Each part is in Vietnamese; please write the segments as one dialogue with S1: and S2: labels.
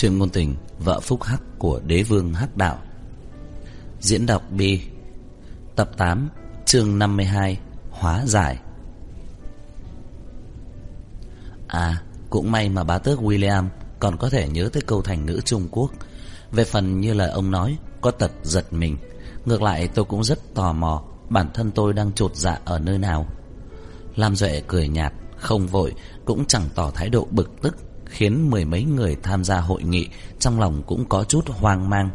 S1: Chuyện ngôn tình, Vợ Phúc Hắc của đế vương Hắc Đạo. Diễn đọc Bi, Tập 8 chương 52 Hóa giải. À cũng may mà bá tước William Còn có thể nhớ tới câu thành ngữ Trung Quốc. Về phần như lời ông nói, Có tật giật mình. Ngược lại, tôi cũng rất tò mò Bản thân tôi đang trột dạ ở nơi nào. Lam Duệ cười nhạt, Không vội, Cũng chẳng tỏ thái độ bực tức khiến mười mấy người tham gia hội nghị trong lòng cũng có chút hoang mang.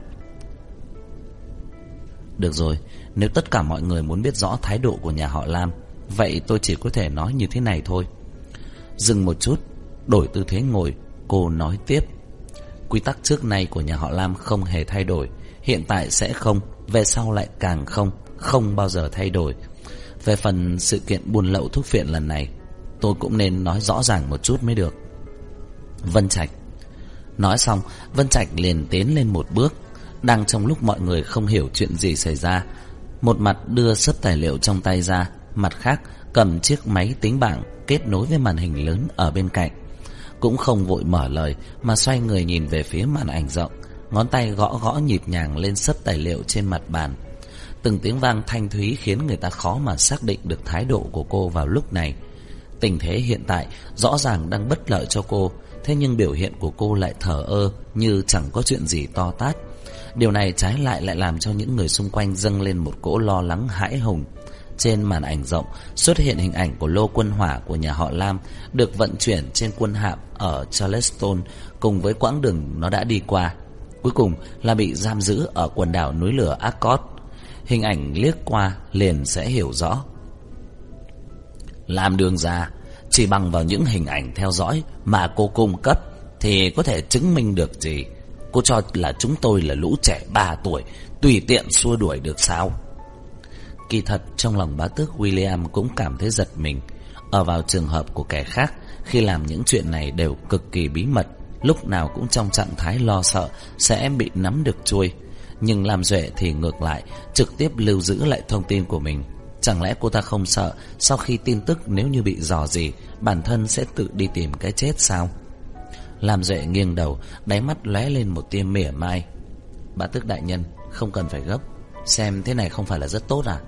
S1: Được rồi, nếu tất cả mọi người muốn biết rõ thái độ của nhà họ Lam, vậy tôi chỉ có thể nói như thế này thôi. Dừng một chút, đổi tư thế ngồi, cô nói tiếp. Quy tắc trước nay của nhà họ Lam không hề thay đổi, hiện tại sẽ không, về sau lại càng không, không bao giờ thay đổi. Về phần sự kiện buôn lậu thuốc phiện lần này, tôi cũng nên nói rõ ràng một chút mới được. Vân Trạch. Nói xong, Vân Trạch liền tiến lên một bước, đang trong lúc mọi người không hiểu chuyện gì xảy ra, một mặt đưa sấp tài liệu trong tay ra, mặt khác cầm chiếc máy tính bảng kết nối với màn hình lớn ở bên cạnh. Cũng không vội mở lời mà xoay người nhìn về phía màn ảnh rộng, ngón tay gõ gõ nhịp nhàng lên sấp tài liệu trên mặt bàn. Từng tiếng vang thanh thúy khiến người ta khó mà xác định được thái độ của cô vào lúc này. Tình thế hiện tại rõ ràng đang bất lợi cho cô, Thế nhưng biểu hiện của cô lại thở ơ, Như chẳng có chuyện gì to tát. Điều này trái lại lại làm cho những người xung quanh dâng lên một cỗ lo lắng hãi hùng. Trên màn ảnh rộng, xuất hiện hình ảnh của lô quân hỏa của nhà họ Lam Được vận chuyển trên quân hạm ở Charleston Cùng với quãng đường nó đã đi qua. Cuối cùng là bị giam giữ ở quần đảo núi lửa Accord Hình ảnh liếc qua liền sẽ hiểu rõ. Làm đường ra chỉ bằng vào những hình ảnh theo dõi mà cô cung cấp thì có thể chứng minh được gì. Cô cho là chúng tôi là lũ trẻ 3 tuổi, tùy tiện xua đuổi được sao? Kỳ thật trong lòng bá tước William cũng cảm thấy giật mình. Ở vào trường hợp của kẻ khác, khi làm những chuyện này đều cực kỳ bí mật, lúc nào cũng trong trạng thái lo sợ sẽ bị nắm được chui. Nhưng làm duệ thì ngược lại, trực tiếp lưu giữ lại thông tin của mình. Chẳng lẽ cô ta không sợ Sau khi tin tức nếu như bị dò gì Bản thân sẽ tự đi tìm cái chết sao? Làm duệ nghiêng đầu, Đáy mắt lóe lên một tia mỉa mai. Bá tước đại nhân, Không cần phải gấp. Xem thế này không phải là rất tốt à?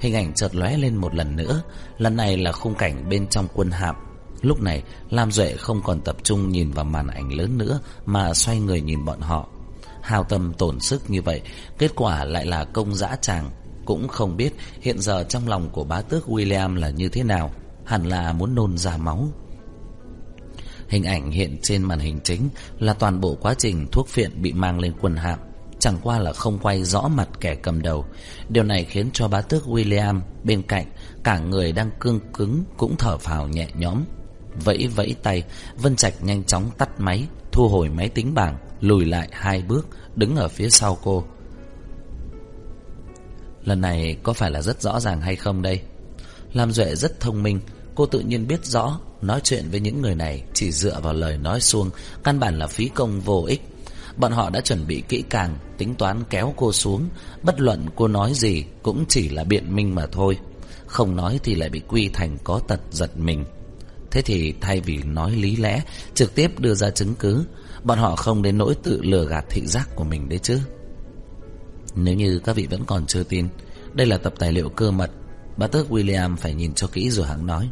S1: Hình ảnh chợt lóe lên một lần nữa. Lần này là khung cảnh bên trong quân hạm. Lúc này, Lam Duệ không còn tập trung nhìn vào màn ảnh lớn nữa Mà xoay người nhìn bọn họ. Hào tâm tổn sức như vậy, Kết quả lại là công dã tràng cũng không biết hiện giờ trong lòng của bá tước William là như thế nào, Hẳn là muốn nôn ra máu. Hình ảnh hiện trên màn hình chính Là toàn bộ quá trình thuốc phiện bị mang lên quần hạm, Chẳng qua là không quay rõ mặt kẻ cầm đầu. Điều này khiến cho bá tước William bên cạnh Cả người đang cương cứng cũng thở phào nhẹ nhõm. Vẫy vẫy tay, Vân Trạch nhanh chóng tắt máy, Thu hồi máy tính bảng, Lùi lại hai bước, Đứng ở phía sau cô. Lần này có phải là rất rõ ràng hay không đây? Lam Duệ rất thông minh, Cô tự nhiên biết rõ, Nói chuyện với những người này Chỉ dựa vào lời nói suông Căn bản là phí công vô ích. Bọn họ đã chuẩn bị kỹ càng, Tính toán kéo cô xuống, Bất luận cô nói gì Cũng chỉ là biện minh mà thôi. Không nói thì lại bị quy thành có tật giật mình. Thế thì thay vì nói lý lẽ, Trực tiếp đưa ra chứng cứ, Bọn họ không đến nỗi tự lừa gạt thị giác của mình đấy chứ nếu như các vị vẫn còn chưa tin, Đây là tập tài liệu cơ mật, Bá tước William phải nhìn cho kỹ rồi hắn nói.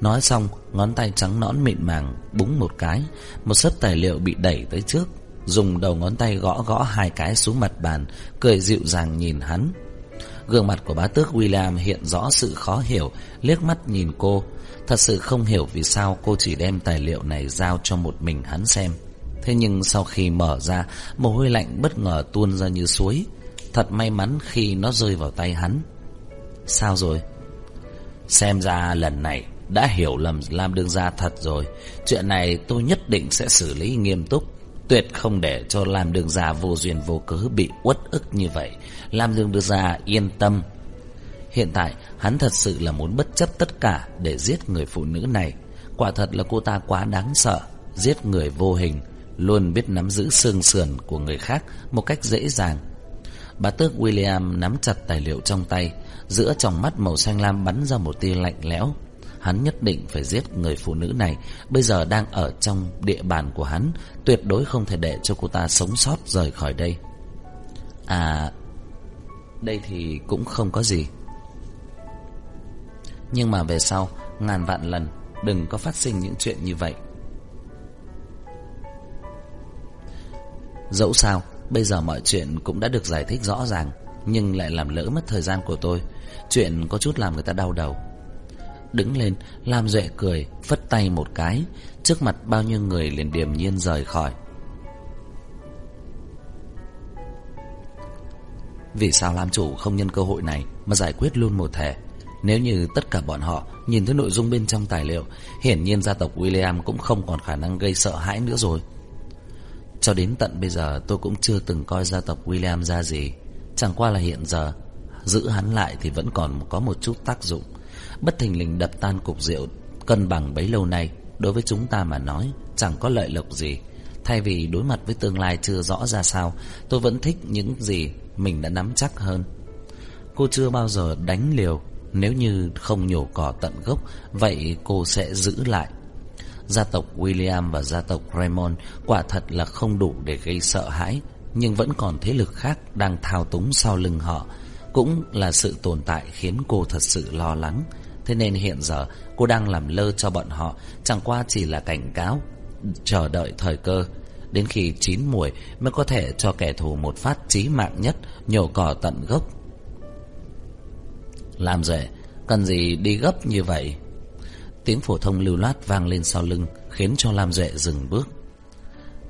S1: Nói xong, Ngón tay trắng nõn mịn màng Búng một cái, Một sấp tài liệu bị đẩy tới trước, Dùng đầu ngón tay gõ gõ hai cái xuống mặt bàn, Cười dịu dàng nhìn hắn. Gương mặt của bá tước William hiện rõ sự khó hiểu, Liếc mắt nhìn cô. Thật sự không hiểu vì sao cô chỉ đem tài liệu này giao cho một mình hắn xem. Thế nhưng sau khi mở ra, mồ hôi lạnh bất ngờ tuôn ra như suối. Thật may mắn khi nó rơi vào tay hắn. Sao rồi? Xem ra lần này đã hiểu lầm Lam Đương Gia thật rồi. Chuyện này tôi nhất định sẽ xử lý nghiêm túc. Tuyệt không để cho Lam Đương Gia vô duyên vô cớ bị uất ức như vậy. Lam Đương Gia yên tâm. Hiện tại hắn thật sự là muốn bất chấp tất cả để giết người phụ nữ này. Quả thật là cô ta quá đáng sợ. Giết người vô hình luôn biết nắm giữ xương sườn của người khác một cách dễ dàng. Bà tước William nắm chặt tài liệu trong tay, giữa tròng mắt màu xanh lam bắn ra một tia lạnh lẽo. Hắn nhất định phải giết người phụ nữ này Bây giờ đang ở trong địa bàn của hắn Tuyệt đối không thể để cho cô ta sống sót rời khỏi đây À Đây thì cũng không có gì Nhưng mà về sau Ngàn vạn lần Đừng có phát sinh những chuyện như vậy Dẫu sao, Bây giờ mọi chuyện cũng đã được giải thích rõ ràng, Nhưng lại làm lỡ mất thời gian của tôi. Chuyện có chút làm người ta đau đầu. Đứng lên, Lam Duệ cười, Phất tay một cái, Trước mặt bao nhiêu người liền điềm nhiên rời khỏi. Vì sao Lam chủ không nhân cơ hội này Mà giải quyết luôn một thể? Nếu như tất cả bọn họ Nhìn thấy nội dung bên trong tài liệu, Hiển nhiên gia tộc William cũng không còn khả năng gây sợ hãi nữa rồi. Cho đến tận bây giờ tôi cũng chưa từng coi gia tộc William ra gì. Chẳng qua là hiện giờ, Giữ hắn lại thì vẫn còn có một chút tác dụng. Bất thình lình đập tan cục rượu, Cân bằng bấy lâu nay, Đối với chúng ta mà nói, Chẳng có lợi lộc gì. Thay vì đối mặt với tương lai chưa rõ ra sao, Tôi vẫn thích những gì Mình đã nắm chắc hơn. Cô chưa bao giờ đánh liều. Nếu như không nhổ cỏ tận gốc, Vậy cô sẽ giữ lại. Gia tộc William và gia tộc Raymond Quả thật là không đủ để gây sợ hãi Nhưng vẫn còn thế lực khác Đang thao túng sau lưng họ. Cũng là sự tồn tại khiến cô thật sự lo lắng. Thế nên hiện giờ cô đang làm lơ cho bọn họ Chẳng qua chỉ là cảnh cáo Chờ đợi thời cơ. Đến khi chín muồi mới có thể cho kẻ thù một phát chí mạng nhất Nhổ cỏ tận gốc. Làm rể, Cần gì đi gấp như vậy? Tiếng phổ thông lưu loát vang lên sau lưng, Khiến cho Lam Duệ dừng bước.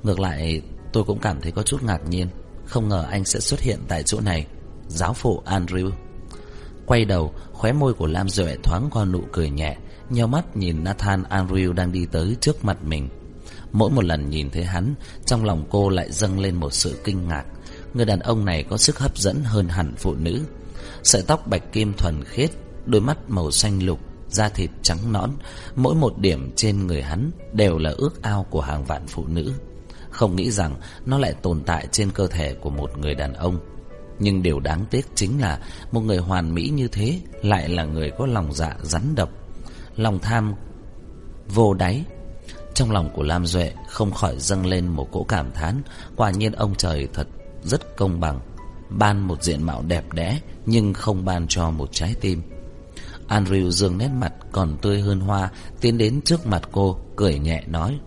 S1: Ngược lại, tôi cũng cảm thấy có chút ngạc nhiên, Không ngờ anh sẽ xuất hiện tại chỗ này, Giáo phụ Andrew. Quay đầu, Khóe môi của Lam Duệ thoáng qua nụ cười nhẹ, Nheo mắt nhìn Nathan Andrew đang đi tới trước mặt mình. Mỗi một lần nhìn thấy hắn, Trong lòng cô lại dâng lên một sự kinh ngạc. Người đàn ông này có sức hấp dẫn hơn hẳn phụ nữ. Sợi tóc bạch kim thuần khiết, Đôi mắt màu xanh lục Da thịt trắng nõn Mỗi một điểm trên người hắn Đều là ước ao của hàng vạn phụ nữ Không nghĩ rằng nó lại tồn tại trên cơ thể của một người đàn ông nhưng điều đáng tiếc chính là một người hoàn mỹ như thế lại là người có lòng dạ rắn độc, lòng tham vô đáy. Trong lòng của Lam Duệ không khỏi dâng lên một cỗ cảm thán, quả nhiên ông trời thật rất công bằng, ban một diện mạo đẹp đẽ nhưng không ban cho một trái tim. Andrew dương nét mặt còn tươi hơn hoa, tiến đến trước mặt cô, cười nhẹ nói: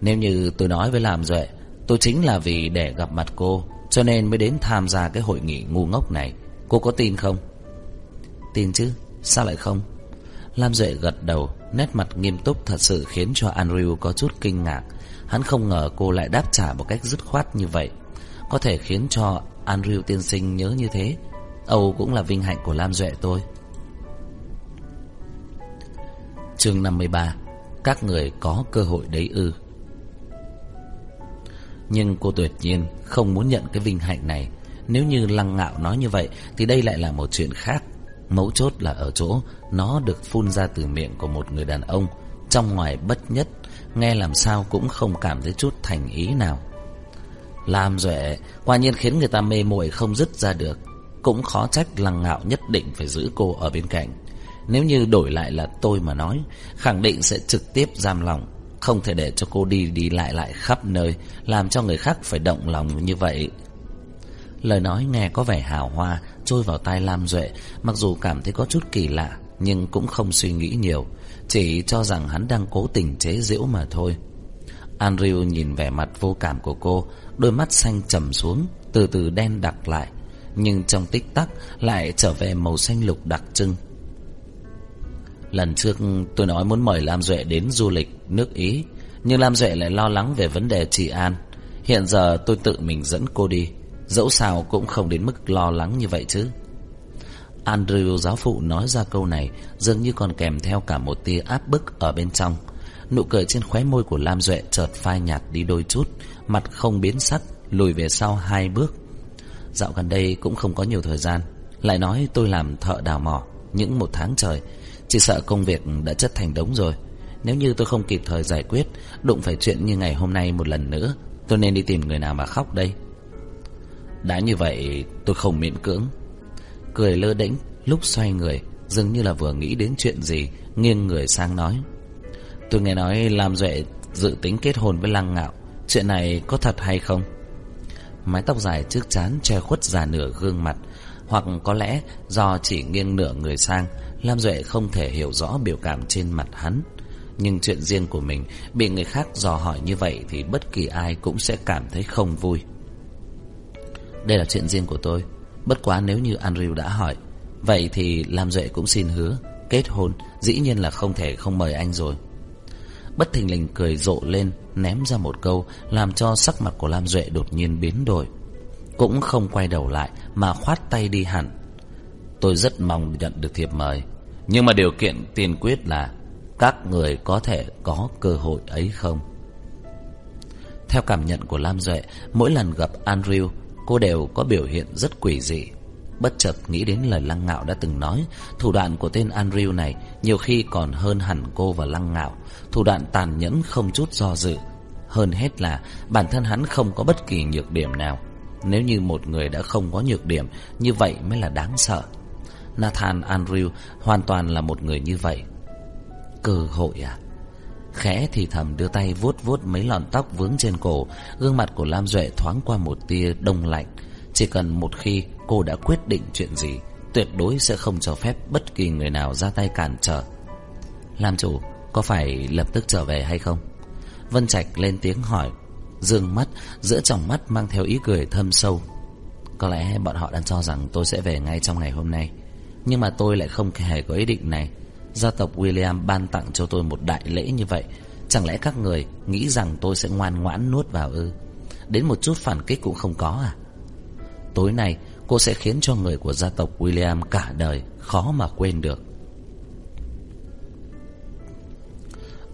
S1: "Nếu như tôi nói với Lam Duệ, tôi chính là vì để gặp mặt cô, cho nên mới đến tham gia cái hội nghị ngu ngốc này. Cô có tin không? Tin chứ, sao lại không? Lam Duệ gật đầu Nét mặt nghiêm túc thật sự khiến cho Andrew có chút kinh ngạc. Hắn không ngờ cô lại đáp trả một cách dứt khoát như vậy. Có thể khiến cho Andrew tiên sinh nhớ như thế. Âu cũng là vinh hạnh của Lam Duệ tôi. Chương 53 Các người có cơ hội đấy ư. Nhưng cô tuyệt nhiên không muốn nhận cái vinh hạnh này. Nếu như lăng ngạo nói như vậy, Thì đây lại là một chuyện khác. Mấu chốt là ở chỗ Nó được phun ra từ miệng của một người đàn ông, Trong ngoài bất nhất, Nghe làm sao cũng không cảm thấy chút thành ý nào. Làm duệ Quả nhiên khiến người ta mê muội không dứt ra được. Cũng khó trách lăng ngạo nhất định phải giữ cô ở bên cạnh. Nếu như đổi lại là tôi mà nói, Khẳng định sẽ trực tiếp giam lòng không thể để cho cô đi đi lại lại khắp nơi, Làm cho người khác phải động lòng như vậy. Lời nói nghe có vẻ hào hoa, Trôi vào tai Lam Duệ, Mặc dù cảm thấy có chút kỳ lạ, Nhưng cũng không suy nghĩ nhiều, Chỉ cho rằng hắn đang cố tình chế giễu mà thôi. Andrew nhìn vẻ mặt vô cảm của cô, Đôi mắt xanh trầm xuống, Từ từ đen đặc lại, Nhưng trong tích tắc lại trở về màu xanh lục đặc trưng. Lần trước tôi nói muốn mời Lam Duệ đến du lịch nước Ý, Nhưng Lam Duệ lại lo lắng về vấn đề trị an. Hiện giờ tôi tự mình dẫn cô đi, Dẫu sao cũng không đến mức lo lắng như vậy chứ. Andrew giáo phụ nói ra câu này Dường như còn kèm theo cả một tia áp bức ở bên trong. Nụ cười trên khóe môi của Lam Duệ chợt phai nhạt đi đôi chút, Mặt không biến sắc, Lùi về sau hai bước. Dạo gần đây cũng không có nhiều thời gian, Lại nói tôi làm thợ đào mỏ, Những một tháng trời chỉ sợ công việc đã chất thành đống rồi. Nếu như tôi không kịp thời giải quyết, Đụng phải chuyện như ngày hôm nay một lần nữa, Tôi nên đi tìm người nào mà khóc đây? Đã như vậy, tôi không miễn cưỡng. Cười lơ đễnh, Lúc xoay người, Dường như là vừa nghĩ đến chuyện gì, Nghiêng người sang nói. Tôi nghe nói Lam Duệ dự tính kết hôn với Lăng Ngạo, Chuyện này có thật hay không? Mái tóc dài trước chán che khuất già nửa gương mặt, Hoặc có lẽ do chỉ nghiêng nửa người sang Lam Duệ không thể hiểu rõ biểu cảm trên mặt hắn, Nhưng chuyện riêng của mình Bị người khác dò hỏi như vậy Thì bất kỳ ai cũng sẽ cảm thấy không vui. Đây là chuyện riêng của tôi, Bất quá nếu như Andrew đã hỏi, Vậy thì Lam Duệ cũng xin hứa Kết hôn, Dĩ nhiên là không thể không mời anh rồi. Bất thình lình cười rộ lên, Ném ra một câu Làm cho sắc mặt của Lam Duệ đột nhiên biến đổi. Cũng không quay đầu lại Mà khoát tay đi hẳn. Tôi rất mong nhận được thiệp mời. Nhưng mà điều kiện tiên quyết là Các người có thể có cơ hội ấy không? Theo cảm nhận của Lam Duệ, Mỗi lần gặp Andrew, Cô đều có biểu hiện rất quỷ dị. Bất chợt nghĩ đến lời Lăng Ngạo đã từng nói, Thủ đoạn của tên Andrew này Nhiều khi còn hơn hẳn cô và Lăng Ngạo. Thủ đoạn tàn nhẫn không chút do dự. Hơn hết là Bản thân hắn không có bất kỳ nhược điểm nào. Nếu như một người đã không có nhược điểm, Như vậy mới là đáng sợ. Nathan Andrew hoàn toàn là một người như vậy. Cơ hội à? Khẽ thì thầm đưa tay vuốt vuốt mấy lọn tóc vướng trên cổ, Gương mặt của Lam Duệ thoáng qua một tia đông lạnh. Chỉ cần một khi cô đã quyết định chuyện gì, Tuyệt đối sẽ không cho phép bất kỳ người nào ra tay cản trở. Lam chủ, Có phải lập tức trở về hay không? Vân Trạch lên tiếng hỏi, Dương mắt, Giữa tròng mắt mang theo ý cười thâm sâu. Có lẽ bọn họ đang cho rằng tôi sẽ về ngay trong ngày hôm nay. Nhưng mà tôi lại không hề có ý định này. Gia tộc William ban tặng cho tôi một đại lễ như vậy Chẳng lẽ các người nghĩ rằng tôi sẽ ngoan ngoãn nuốt vào ư? Đến một chút phản kích cũng không có à? Tối nay cô sẽ khiến cho người của gia tộc William cả đời khó mà quên được.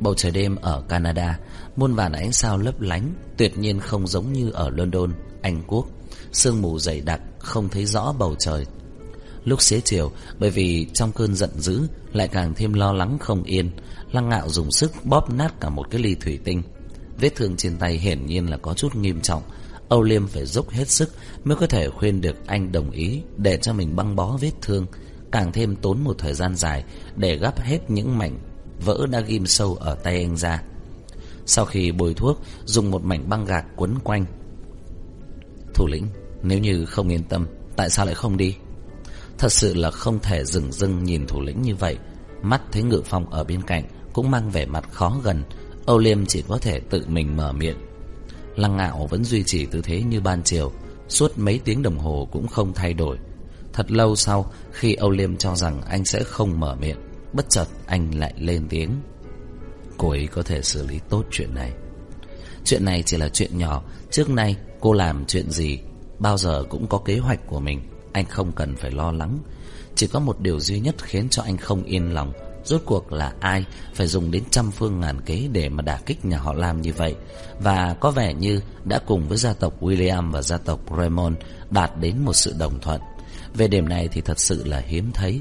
S1: Bầu trời đêm ở Canada Muôn vàn ánh sao lấp lánh Tuyệt nhiên không giống như ở London, Anh Quốc. Sương mù dày đặc Không thấy rõ bầu trời. Lúc xế chiều, Bởi vì trong cơn giận dữ Lại càng thêm lo lắng không yên, Lăng ngạo dùng sức bóp nát cả một cái ly thủy tinh. Vết thương trên tay hiển nhiên là có chút nghiêm trọng, Âu Liêm phải dốc hết sức Mới có thể khuyên được anh đồng ý Để cho mình băng bó vết thương, Càng thêm tốn một thời gian dài Để gắp hết những mảnh vỡ đã ghim sâu ở tay anh ra. Sau khi bôi thuốc, Dùng một mảnh băng gạc quấn quanh. Thủ lĩnh, Nếu như không yên tâm, Tại sao lại không đi? Thật sự là không thể dừng dưng nhìn thủ lĩnh như vậy. Mắt thấy ngự phong ở bên cạnh Cũng mang vẻ mặt khó gần. Âu Liêm chỉ có thể tự mình mở miệng. Lăng ngạo vẫn duy trì tư thế như ban chiều, Suốt mấy tiếng đồng hồ cũng không thay đổi. Thật lâu sau, Khi Âu Liêm cho rằng anh sẽ không mở miệng, Bất chợt anh lại lên tiếng. Cô ấy có thể xử lý tốt chuyện này. Chuyện này chỉ là chuyện nhỏ, Trước nay cô làm chuyện gì, Bao giờ cũng có kế hoạch của mình. Anh không cần phải lo lắng. Chỉ có một điều duy nhất khiến cho anh không yên lòng, Rốt cuộc là ai Phải dùng đến trăm phương ngàn kế Để mà đả kích nhà họ Lam như vậy. Và có vẻ như đã cùng với gia tộc William Và gia tộc Raymond Đạt đến một sự đồng thuận. Về điểm này thì thật sự là hiếm thấy.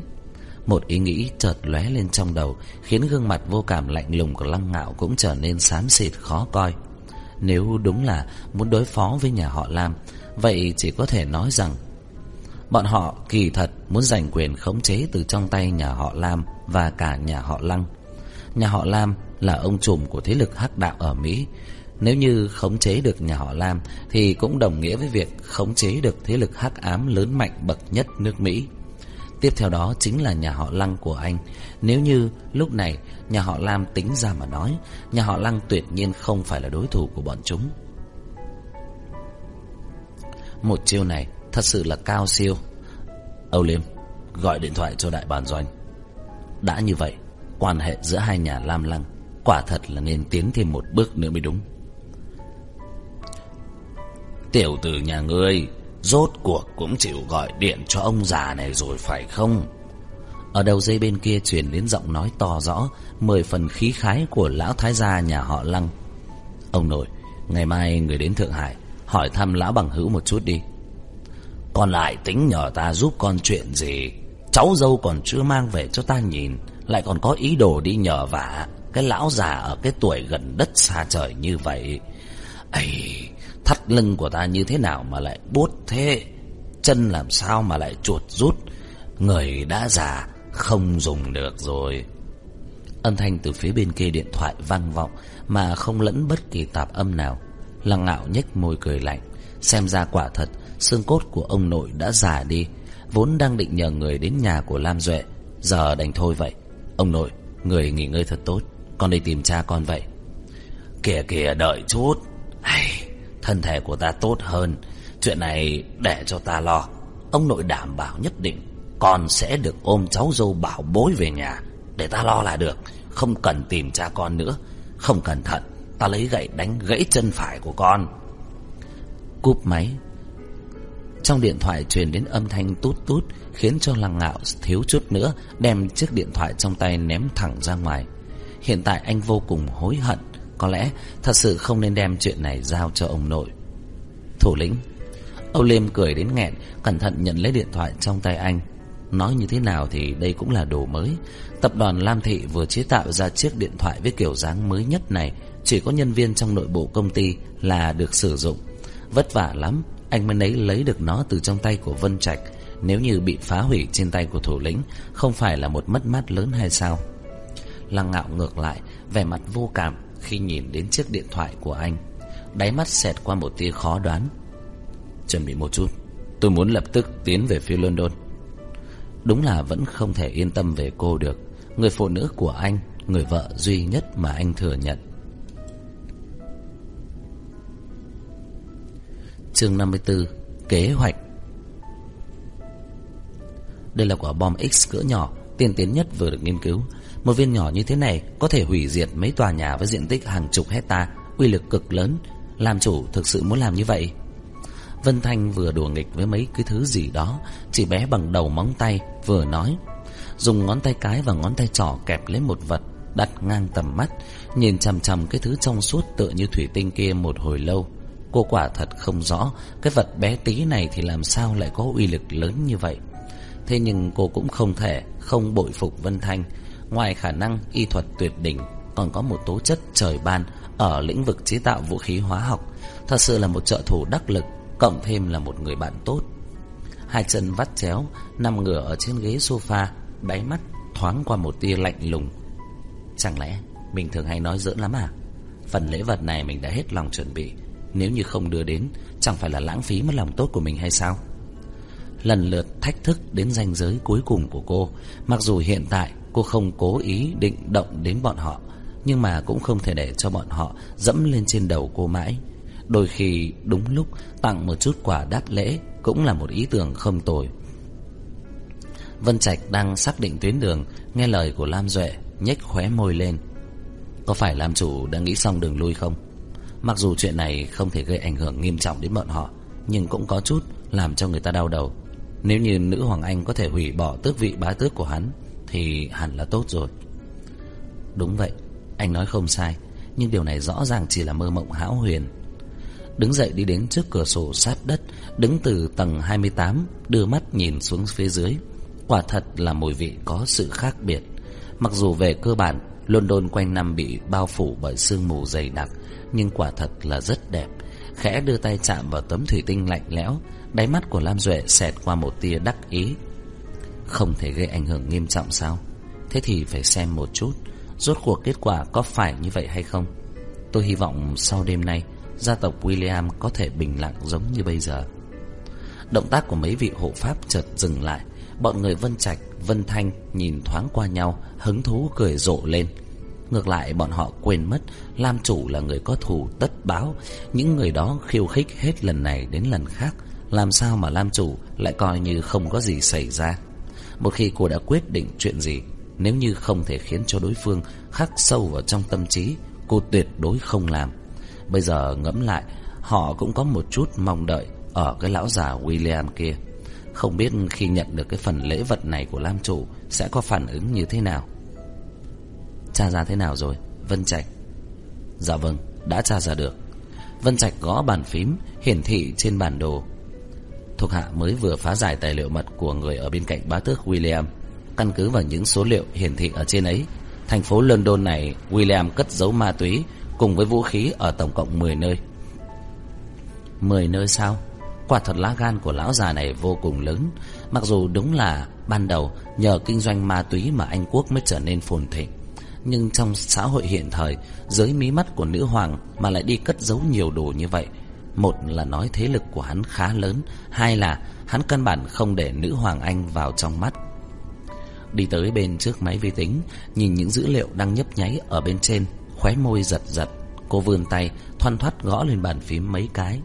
S1: Một ý nghĩ chợt lóe lên trong đầu, Khiến gương mặt vô cảm lạnh lùng của Lăng Ngạo Cũng trở nên xám xịt khó coi. Nếu đúng là muốn đối phó với nhà họ Lam, Vậy chỉ có thể nói rằng Bọn họ kỳ thật muốn giành quyền khống chế từ trong tay nhà họ Lam và cả nhà họ Lăng. Nhà họ Lam là ông trùm của thế lực hắc đạo ở Mỹ. Nếu như khống chế được nhà họ Lam thì cũng đồng nghĩa với việc khống chế được thế lực hắc ám lớn mạnh bậc nhất nước Mỹ. Tiếp theo đó chính là nhà họ Lăng của anh. Nếu như lúc này nhà họ Lam tính ra mà nói, nhà họ Lăng tuyệt nhiên không phải là đối thủ của bọn chúng. Một chiêu này thật sự là cao siêu. Âu Liêm, gọi điện thoại cho đại bản doanh. Đã như vậy, quan hệ giữa hai nhà Lam Lăng quả thật là nên tiến thêm một bước nữa mới đúng. Tiểu tử nhà ngươi, rốt cuộc cũng chịu gọi điện cho ông già này rồi phải không? Ở đầu dây bên kia truyền đến giọng nói to rõ, mười phần khí khái của lão thái gia nhà họ Lăng. Ông nội, ngày mai người đến Thượng Hải, hỏi thăm lão bằng hữu một chút đi. Còn lại tính nhờ ta giúp con chuyện gì? Cháu dâu còn chưa mang về cho ta nhìn, Lại còn có ý đồ đi nhờ vả. Cái lão già ở cái tuổi gần đất xa trời như vậy. Ấy Thắt lưng của ta như thế nào mà lại bút thế? Chân làm sao mà lại chuột rút? Người đã già, Không dùng được rồi. Âm thanh từ phía bên kia điện thoại vang vọng Mà không lẫn bất kỳ tạp âm nào. Lăng ngạo nhếch môi cười lạnh, Xem ra quả thật Xương cốt của ông nội đã già đi Vốn đang định nhờ người đến nhà của Lam Duệ. Giờ đành thôi vậy. Ông nội Người nghỉ ngơi thật tốt Con đi tìm cha con vậy. Kìa kìa đợi chút. Ai, Thân thể của ta tốt hơn. Chuyện này để cho ta lo. Ông nội đảm bảo nhất định Con sẽ được ôm cháu dâu bảo bối về nhà. Để ta lo là được Không cần tìm cha con nữa. Không cẩn thận Ta lấy gậy đánh gãy chân phải của con. Cúp máy trong điện thoại truyền đến âm thanh tút tút, Khiến cho lăng ngạo thiếu chút nữa Đem chiếc điện thoại trong tay ném thẳng ra ngoài. Hiện tại anh vô cùng hối hận, Có lẽ thật sự không nên đem chuyện này giao cho ông nội. Thủ lĩnh, Âu Liêm cười đến nghẹn, Cẩn thận nhận lấy điện thoại trong tay anh. Nói như thế nào thì đây cũng là đồ mới. Tập đoàn Lam Thị vừa chế tạo ra chiếc điện thoại với kiểu dáng mới nhất này, Chỉ có nhân viên trong nội bộ công ty là được sử dụng. Vất vả lắm anh mới lấy lấy được nó từ trong tay của Vân Trạch. Nếu như bị phá hủy trên tay của thủ lĩnh, Không phải là một mất mát lớn hay sao? Lăng ngạo ngược lại, Vẻ mặt vô cảm khi nhìn đến chiếc điện thoại của anh. Đáy mắt xẹt qua một tia khó đoán. Chuẩn bị một chút. Tôi muốn lập tức tiến về phía London. Đúng là vẫn không thể yên tâm về cô được. Người phụ nữ của anh, Người vợ duy nhất mà anh thừa nhận. Chương 54 Kế hoạch. Đây là quả bom X cỡ nhỏ, Tiên tiến nhất vừa được nghiên cứu. Một viên nhỏ như thế này Có thể hủy diệt mấy tòa nhà với diện tích hàng chục hecta, Uy lực cực lớn. Làm chủ thực sự muốn làm như vậy? Vân Thanh vừa đùa nghịch với mấy cái thứ gì đó, Chỉ bé bằng đầu móng tay, Vừa nói. Dùng ngón tay cái và ngón tay trỏ kẹp lấy một vật, Đặt ngang tầm mắt, Nhìn chằm chằm cái thứ trong suốt tựa như thủy tinh kia một hồi lâu. Cô quả thật không rõ, Cái vật bé tí này thì làm sao lại có uy lực lớn như vậy. Thế nhưng cô cũng không thể Không bội phục Vân Thanh. Ngoài khả năng y thuật tuyệt đỉnh, Còn có một tố chất trời ban Ở lĩnh vực chế tạo vũ khí hóa học. Thật sự là một trợ thủ đắc lực, Cộng thêm là một người bạn tốt. Hai chân vắt chéo, Nằm ngửa ở trên ghế sofa, Đáy mắt thoáng qua một tia lạnh lùng. Chẳng lẽ Mình thường hay nói giỡn lắm à? Phần lễ vật này mình đã hết lòng chuẩn bị nếu như không đưa đến Chẳng phải là lãng phí mất lòng tốt của mình hay sao Lần lượt thách thức đến ranh giới cuối cùng của cô Mặc dù hiện tại cô không cố ý định động đến bọn họ Nhưng mà cũng không thể để cho bọn họ dẫm lên trên đầu cô mãi Đôi khi đúng lúc tặng một chút quà đáp lễ cũng là một ý tưởng không tồi. Vân Trạch đang xác định tuyến đường, nghe lời của Lam Duệ, nhếch khóe môi lên. Có phải Lam chủ đã nghĩ xong đường lui không? Mặc dù chuyện này không thể gây ảnh hưởng nghiêm trọng đến bọn họ, nhưng cũng có chút làm cho người ta đau đầu. Nếu như nữ Hoàng Anh có thể hủy bỏ tước vị bá tước của hắn, thì hẳn là tốt rồi. Đúng vậy, anh nói không sai, nhưng điều này rõ ràng chỉ là mơ mộng hão huyền. Đứng dậy đi đến trước cửa sổ sát đất Đứng từ tầng 28 Đưa mắt nhìn xuống phía dưới Quả thật là mùi vị có sự khác biệt Mặc dù về cơ bản London quanh năm bị bao phủ bởi sương mù dày đặc nhưng quả thật là rất đẹp. Khẽ đưa tay chạm vào tấm thủy tinh lạnh lẽo Đáy mắt của Lam Duệ xẹt qua một tia đắc ý. Không thể gây ảnh hưởng nghiêm trọng sao? Thế thì phải xem một chút Rốt cuộc kết quả có phải như vậy hay không? Tôi hy vọng sau đêm nay gia tộc William có thể bình lặng giống như bây giờ. Động tác của mấy vị hộ pháp chợt dừng lại, bọn người Vân Trạch, Vân Thanh nhìn thoáng qua nhau, hứng thú cười rộ lên. Ngược lại, bọn họ quên mất Lam chủ là người có thù tất báo. Những người đó khiêu khích hết lần này đến lần khác. Làm sao mà Lam chủ lại coi như không có gì xảy ra? Một khi cô đã quyết định chuyện gì, Nếu như không thể khiến cho đối phương khắc sâu vào trong tâm trí, Cô tuyệt đối không làm. Bây giờ ngẫm lại, Họ cũng có một chút mong đợi Ở cái lão già William kia. Không biết khi nhận được cái phần lễ vật này của Lam Chủ Sẽ có phản ứng như thế nào. Tra ra thế nào rồi? Vân Trạch. Dạ vâng đã tra ra được. Vân Trạch gõ bàn phím Hiển thị trên bản đồ. Thuộc hạ mới vừa phá giải tài liệu mật Của người ở bên cạnh bá tước William. Căn cứ vào những số liệu hiển thị ở trên ấy Thành phố London này William cất giấu ma túy cùng với vũ khí ở tổng cộng 10 nơi. 10 nơi sao? Quả thật lá gan của lão già này vô cùng lớn, mặc dù đúng là Ban đầu nhờ kinh doanh ma túy mà Anh Quốc mới trở nên phồn thịnh. Nhưng trong xã hội hiện thời, Dưới mí mắt của nữ hoàng Mà lại đi cất giấu nhiều đồ như vậy, Một là nói thế lực của hắn khá lớn, Hai là hắn căn bản không để nữ hoàng Anh vào trong mắt. Đi tới bên trước máy vi tính, Nhìn những dữ liệu đang nhấp nháy ở bên trên, Khóe môi giật giật, Cô vươn tay, thoăn thoắt gõ lên bàn phím mấy cái.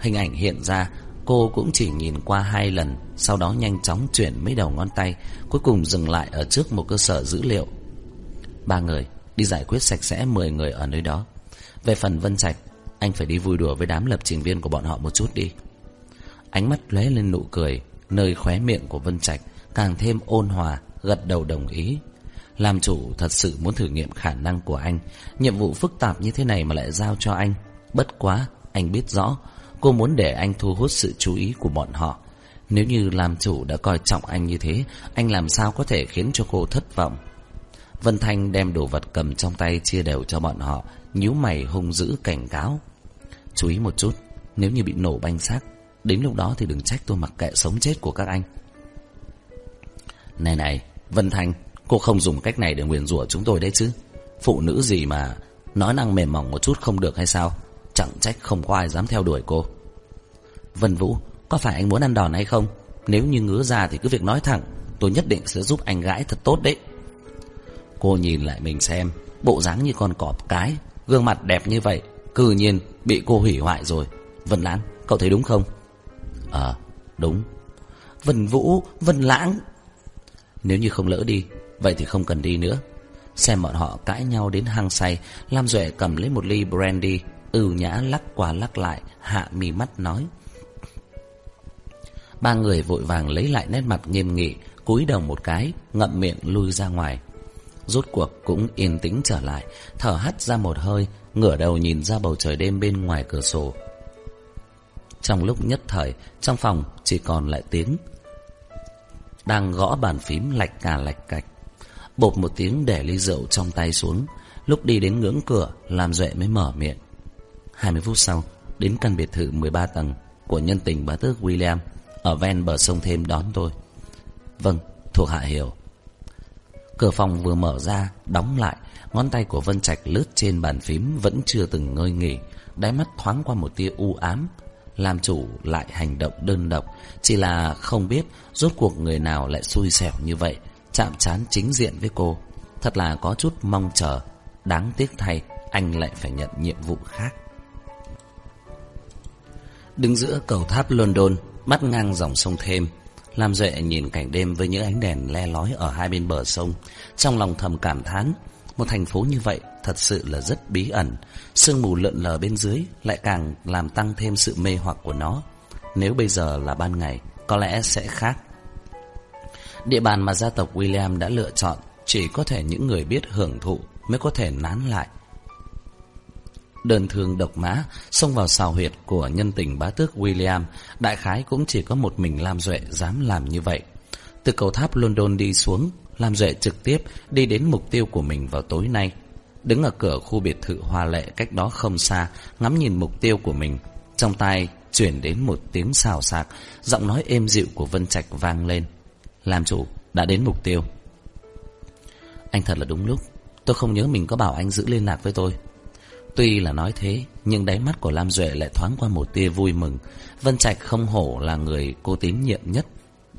S1: Hình ảnh hiện ra, Cô cũng chỉ nhìn qua hai lần, Sau đó nhanh chóng chuyển mấy đầu ngón tay, Cuối cùng dừng lại ở trước một cơ sở dữ liệu. Ba người Đi giải quyết sạch sẽ 10 người ở nơi đó. Về phần Vân Trạch, Anh phải đi vui đùa với đám lập trình viên của bọn họ một chút đi. Ánh mắt lóe lên nụ cười, Nơi khóe miệng của Vân Trạch Càng thêm ôn hòa, Gật đầu đồng ý. Làm chủ thật sự muốn thử nghiệm khả năng của anh, Nhiệm vụ phức tạp như thế này mà lại giao cho anh. Bất quá, Anh biết rõ, Cô muốn để anh thu hút sự chú ý của bọn họ. Nếu như làm chủ đã coi trọng anh như thế, Anh làm sao có thể khiến cho cô thất vọng? Vân Thanh đem đồ vật cầm trong tay chia đều cho bọn họ, nhíu mày hung dữ cảnh cáo. Chú ý một chút, Nếu như bị nổ banh xác, Đến lúc đó thì đừng trách tôi mặc kệ sống chết của các anh. Này này, Vân Thanh, Cô không dùng cách này để nguyền rủa chúng tôi đấy chứ. Phụ nữ gì mà Nói năng mềm mỏng một chút không được hay sao? Chẳng trách không có ai dám theo đuổi cô. Vân Vũ, Có phải anh muốn ăn đòn hay không? Nếu như ngứa ra thì cứ việc nói thẳng, Tôi nhất định sẽ giúp anh gãi thật tốt đấy. Cô nhìn lại mình xem, Bộ dáng như con cọp cái, Gương mặt đẹp như vậy, Cư nhiên bị cô hủy hoại rồi. Vân Lãng, cậu thấy đúng không? Ờ đúng. Vân Vũ, Vân Lãng. Nếu như không lỡ đi, Vậy thì không cần đi nữa. Xem bọn họ cãi nhau đến hăng say, Lam Duệ cầm lấy một ly brandy, ưu nhã lắc qua lắc lại, Hạ mi mắt nói. Ba người vội vàng lấy lại nét mặt nghiêm nghị, cúi đầu một cái, Ngậm miệng lui ra ngoài. Rốt cuộc cũng yên tĩnh trở lại Thở hắt ra một hơi Ngửa đầu nhìn ra bầu trời đêm bên ngoài cửa sổ. Trong lúc nhất thời Trong phòng chỉ còn lại tiếng Đang gõ bàn phím lạch cà lạch cạch. Bột một tiếng để ly rượu trong tay xuống Lúc đi đến ngưỡng cửa Làm Duệ mới mở miệng. 20 phút sau Đến căn biệt thự 13 tầng Của nhân tình bá tước William Ở ven bờ sông thêm đón tôi. Vâng, thuộc hạ hiểu. Cửa phòng vừa mở ra, Đóng lại, Ngón tay của Vân Trạch lướt trên bàn phím Vẫn chưa từng ngơi nghỉ, Đáy mắt thoáng qua một tia u ám. Làm chủ lại hành động đơn độc, Chỉ là không biết Rốt cuộc người nào lại xui xẻo như vậy, Chạm chán chính diện với cô. Thật là có chút mong chờ, Đáng tiếc thay Anh lại phải nhận nhiệm vụ khác. Đứng giữa cầu tháp London, Mắt ngang dòng sông thêm Lam Duệ nhìn cảnh đêm với những ánh đèn le lói ở hai bên bờ sông. Trong lòng thầm cảm thán, Một thành phố như vậy thật sự là rất bí ẩn. Sương mù lượn lờ bên dưới Lại càng làm tăng thêm sự mê hoặc của nó. Nếu bây giờ là ban ngày, Có lẽ sẽ khác. Địa bàn mà gia tộc William đã lựa chọn, Chỉ có thể những người biết hưởng thụ Mới có thể nán lại. Đơn thương độc mã xông vào xào huyệt của nhân tình bá tước William, đại khái cũng chỉ có một mình Lam Duệ dám làm như vậy. Từ cầu tháp London đi xuống, Lam Duệ trực tiếp đi đến mục tiêu của mình vào tối nay. Đứng ở cửa khu biệt thự hoa lệ cách đó không xa, ngắm nhìn mục tiêu của mình. Trong tai chuyển đến một tiếng xào xạc, giọng nói êm dịu của Vân Trạch vang lên. Làm chủ, đã đến mục tiêu. Anh thật là đúng lúc, tôi không nhớ mình có bảo anh giữ liên lạc với tôi. Tuy là nói thế, nhưng đáy mắt của Lam Duệ lại thoáng qua một tia vui mừng. Vân Trạch không hổ là người cô tín nhiệm nhất.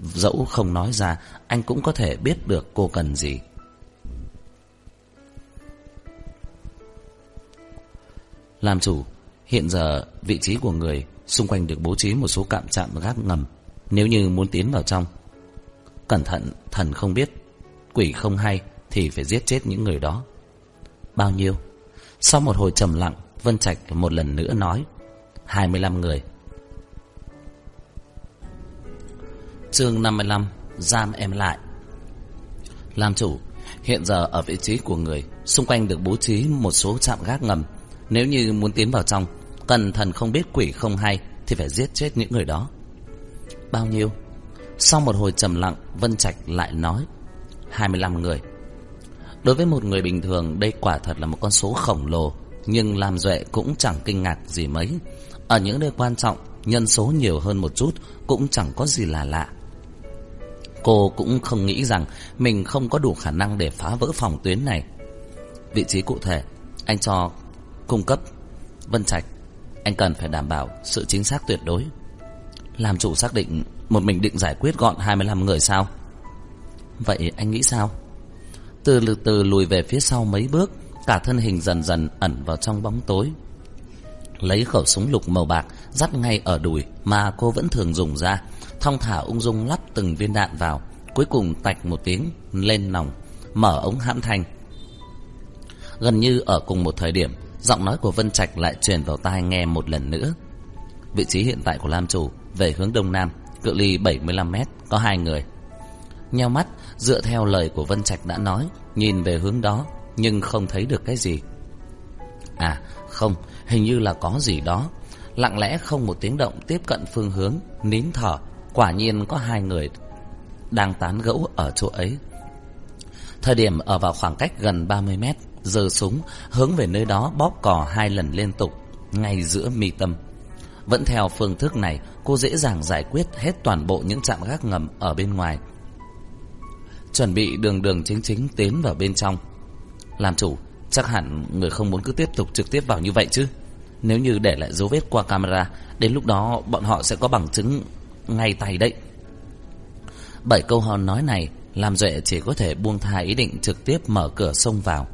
S1: Dẫu không nói ra, anh cũng có thể biết được cô cần gì. Làm chủ, hiện giờ vị trí của người xung quanh được bố trí một số cạm trạm gác ngầm. Nếu như muốn tiến vào trong, cẩn thận, thần không biết, quỷ không hay thì phải giết chết những người đó. Bao nhiêu? Sau một hồi trầm lặng, Vân Trạch một lần nữa nói 25 người. Chương 55 Giam em lại. Làm chủ, Hiện giờ ở vị trí của người, Xung quanh được bố trí một số trạm gác ngầm. Nếu như muốn tiến vào trong Cần thần không biết quỷ không hay Thì phải giết chết những người đó. Bao nhiêu? Sau một hồi trầm lặng, Vân Trạch lại nói 25 người. Đối với một người bình thường đây quả thật là một con số khổng lồ Nhưng Lam Duệ cũng chẳng kinh ngạc gì mấy Ở những nơi quan trọng Nhân số nhiều hơn một chút Cũng chẳng có gì là lạ Cô cũng không nghĩ rằng mình không có đủ khả năng để phá vỡ phòng tuyến này. Vị trí cụ thể, anh cho cung cấp. Vân Trạch, anh cần phải đảm bảo sự chính xác tuyệt đối. Làm chủ xác định một mình định giải quyết gọn 25 người sao? Vậy anh nghĩ sao? Từ từ lùi về phía sau mấy bước, cả thân hình dần dần ẩn vào trong bóng tối. Lấy khẩu súng lục màu bạc dắt ngay ở đùi mà cô vẫn thường dùng ra, thong thả ung dung lắp từng viên đạn vào, cuối cùng tạch một tiếng lên nòng, mở ống hãm thanh. Gần như ở cùng một thời điểm, giọng nói của Vân Trạch lại truyền vào tai nghe một lần nữa. Vị trí hiện tại của Lam chủ về hướng đông nam, cự ly 75 mét, có hai người. Nheo mắt, dựa theo lời của Vân Trạch đã nói, nhìn về hướng đó, nhưng không thấy được cái gì. À, không, hình như là có gì đó. Lặng lẽ không một tiếng động tiếp cận phương hướng, nín thở, quả nhiên có hai người đang tán gẫu ở chỗ ấy. Thời điểm ở vào khoảng cách gần 30 mét, giơ súng hướng về nơi đó bóp cò hai lần liên tục, ngay giữa mi tâm. Vẫn theo phương thức này, cô dễ dàng giải quyết hết toàn bộ những trạm gác ngầm ở bên ngoài. Chuẩn bị đường đường chính chính tiến vào bên trong. Làm chủ, chắc hẳn người không muốn cứ tiếp tục trực tiếp vào như vậy chứ. Nếu như để lại dấu vết qua camera, đến lúc đó bọn họ sẽ có bằng chứng ngay tay đấy. Bảy câu hòn nói này làm Duệ chỉ có thể buông tha ý định trực tiếp mở cửa xông vào.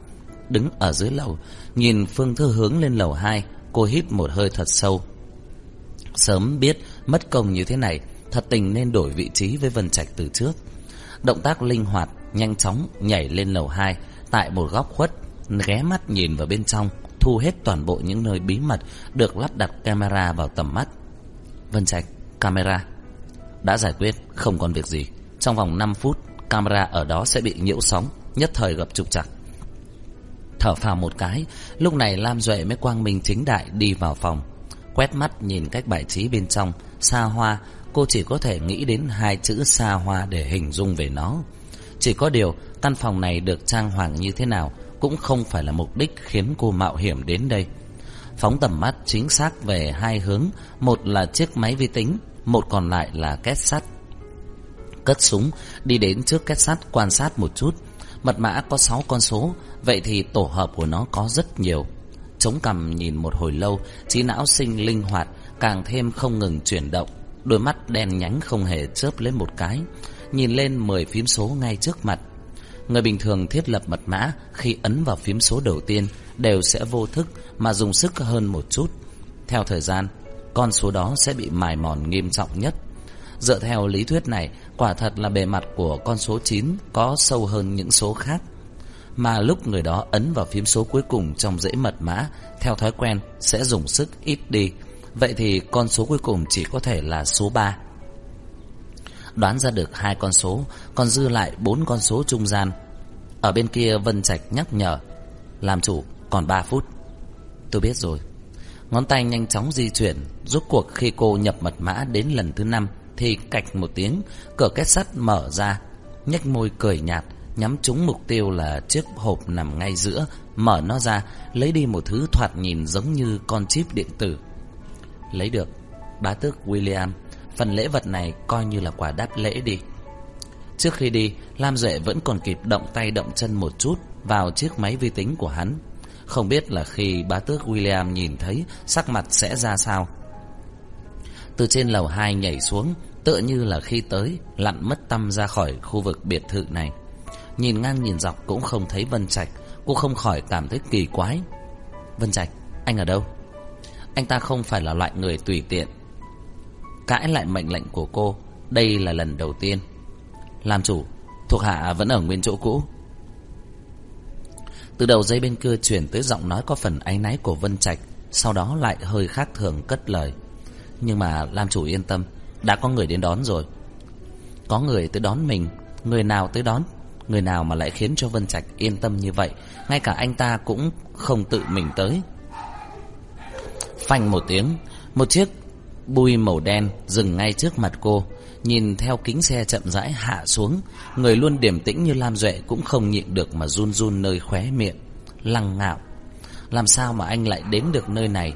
S1: Đứng ở dưới lầu, nhìn Phương Thư hướng lên lầu 2, cô hít một hơi thật sâu. Sớm biết mất công như thế này, thật tình nên đổi vị trí với Vân Trạch từ trước. Động tác linh hoạt, nhanh chóng nhảy lên lầu 2, tại một góc khuất, ghé mắt nhìn vào bên trong, thu hết toàn bộ những nơi bí mật được lắp đặt camera vào tầm mắt. Vân Trạch, camera. Đã giải quyết, không còn việc gì. Trong vòng 5 phút, camera ở đó sẽ bị nhiễu sóng, nhất thời gặp trục trặc. Thở phào một cái, lúc này Lam Duệ mới quang minh chính đại đi vào phòng. Quét mắt nhìn cách bài trí bên trong, xa hoa, cô chỉ có thể nghĩ đến hai chữ xa hoa để hình dung về nó. Chỉ có điều, căn phòng này được trang hoàng như thế nào cũng không phải là mục đích khiến cô mạo hiểm đến đây. Phóng tầm mắt chính xác về hai hướng, một là chiếc máy vi tính, một còn lại là két sắt. Cất súng, đi đến trước két sắt quan sát một chút. Mật mã có 6 con số, vậy thì tổ hợp của nó có rất nhiều. Chống cằm nhìn một hồi lâu, trí não sinh linh hoạt, càng thêm không ngừng chuyển động. Đôi mắt đen nhánh không hề chớp lên một cái, nhìn lên 10 phím số ngay trước mặt. Người bình thường thiết lập mật mã khi ấn vào phím số đầu tiên đều sẽ vô thức mà dùng sức hơn một chút. Theo thời gian, con số đó sẽ bị mài mòn nghiêm trọng nhất. Dựa theo lý thuyết này, quả thật là bề mặt của con số 9 có sâu hơn những số khác. Mà lúc người đó ấn vào phím số cuối cùng trong dãy mật mã, theo thói quen sẽ dùng sức ít đi. Vậy thì con số cuối cùng chỉ có thể là số 3. Đoán ra được hai con số, còn dư lại bốn con số trung gian. Ở bên kia Vân Trạch nhắc nhở, làm chủ còn 3 phút. Tôi biết rồi. Ngón tay nhanh chóng di chuyển, rốt cuộc khi cô nhập mật mã đến lần thứ năm thì cạch một tiếng, cửa két sắt mở ra, nhếch môi cười nhạt, nhắm trúng mục tiêu là chiếc hộp nằm ngay giữa, mở nó ra, lấy đi một thứ thoạt nhìn giống như con chip điện tử. Lấy được, bá tước William, phần lễ vật này coi như là quà đáp lễ đi. Trước khi đi, Lam Duệ vẫn còn kịp động tay động chân một chút vào chiếc máy vi tính của hắn. Không biết là khi bá tước William nhìn thấy sắc mặt sẽ ra sao. Từ trên lầu 2 nhảy xuống, tựa như là khi tới, lặn mất tâm ra khỏi khu vực biệt thự này. Nhìn ngang nhìn dọc cũng không thấy Vân Trạch, cô không khỏi cảm thấy kỳ quái. Vân Trạch, anh ở đâu? Anh ta không phải là loại người tùy tiện. Cãi lại mệnh lệnh của cô, đây là lần đầu tiên. Làm chủ, thuộc hạ vẫn ở nguyên chỗ cũ. Từ đầu dây bên kia chuyển tới giọng nói có phần áy náy của Vân Trạch, sau đó lại hơi khác thường cất lời. Nhưng mà Lam chủ yên tâm, đã có người đến đón rồi. Có người tới đón mình, người nào tới đón, người nào mà lại khiến cho Vân Trạch yên tâm như vậy, ngay cả anh ta cũng không tự mình tới. Phanh một tiếng, một chiếc bui màu đen dừng ngay trước mặt cô, nhìn theo kính xe chậm rãi hạ xuống, người luôn điềm tĩnh như Lam Duệ cũng không nhịn được mà run run nơi khóe miệng, lăng ngạo. Làm sao mà anh lại đến được nơi này?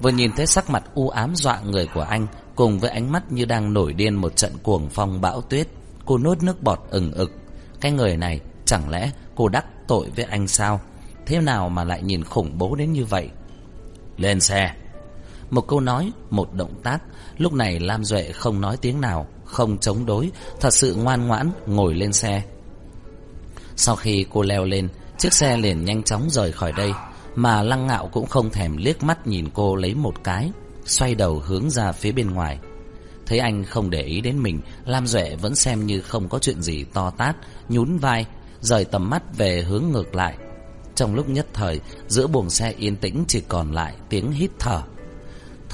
S1: Vừa nhìn thấy sắc mặt u ám dọa người của anh, cùng với ánh mắt như đang nổi điên một trận cuồng phong bão tuyết, Cô nuốt nước bọt ừng ực. Cái người này chẳng lẽ cô đắc tội với anh sao? Thế nào mà lại nhìn khủng bố đến như vậy? Lên xe! Một câu nói, một động tác. Lúc này Lam Duệ không nói tiếng nào Không chống đối Thật sự ngoan ngoãn ngồi lên xe. Sau khi cô leo lên Chiếc xe liền nhanh chóng rời khỏi đây Mà lăng ngạo cũng không thèm liếc mắt nhìn cô lấy một cái Xoay đầu hướng ra phía bên ngoài. Thấy anh không để ý đến mình Lam Duệ vẫn xem như không có chuyện gì to tát Nhún vai Rời tầm mắt về hướng ngược lại. Trong lúc nhất thời Giữa buồng xe yên tĩnh chỉ còn lại tiếng hít thở.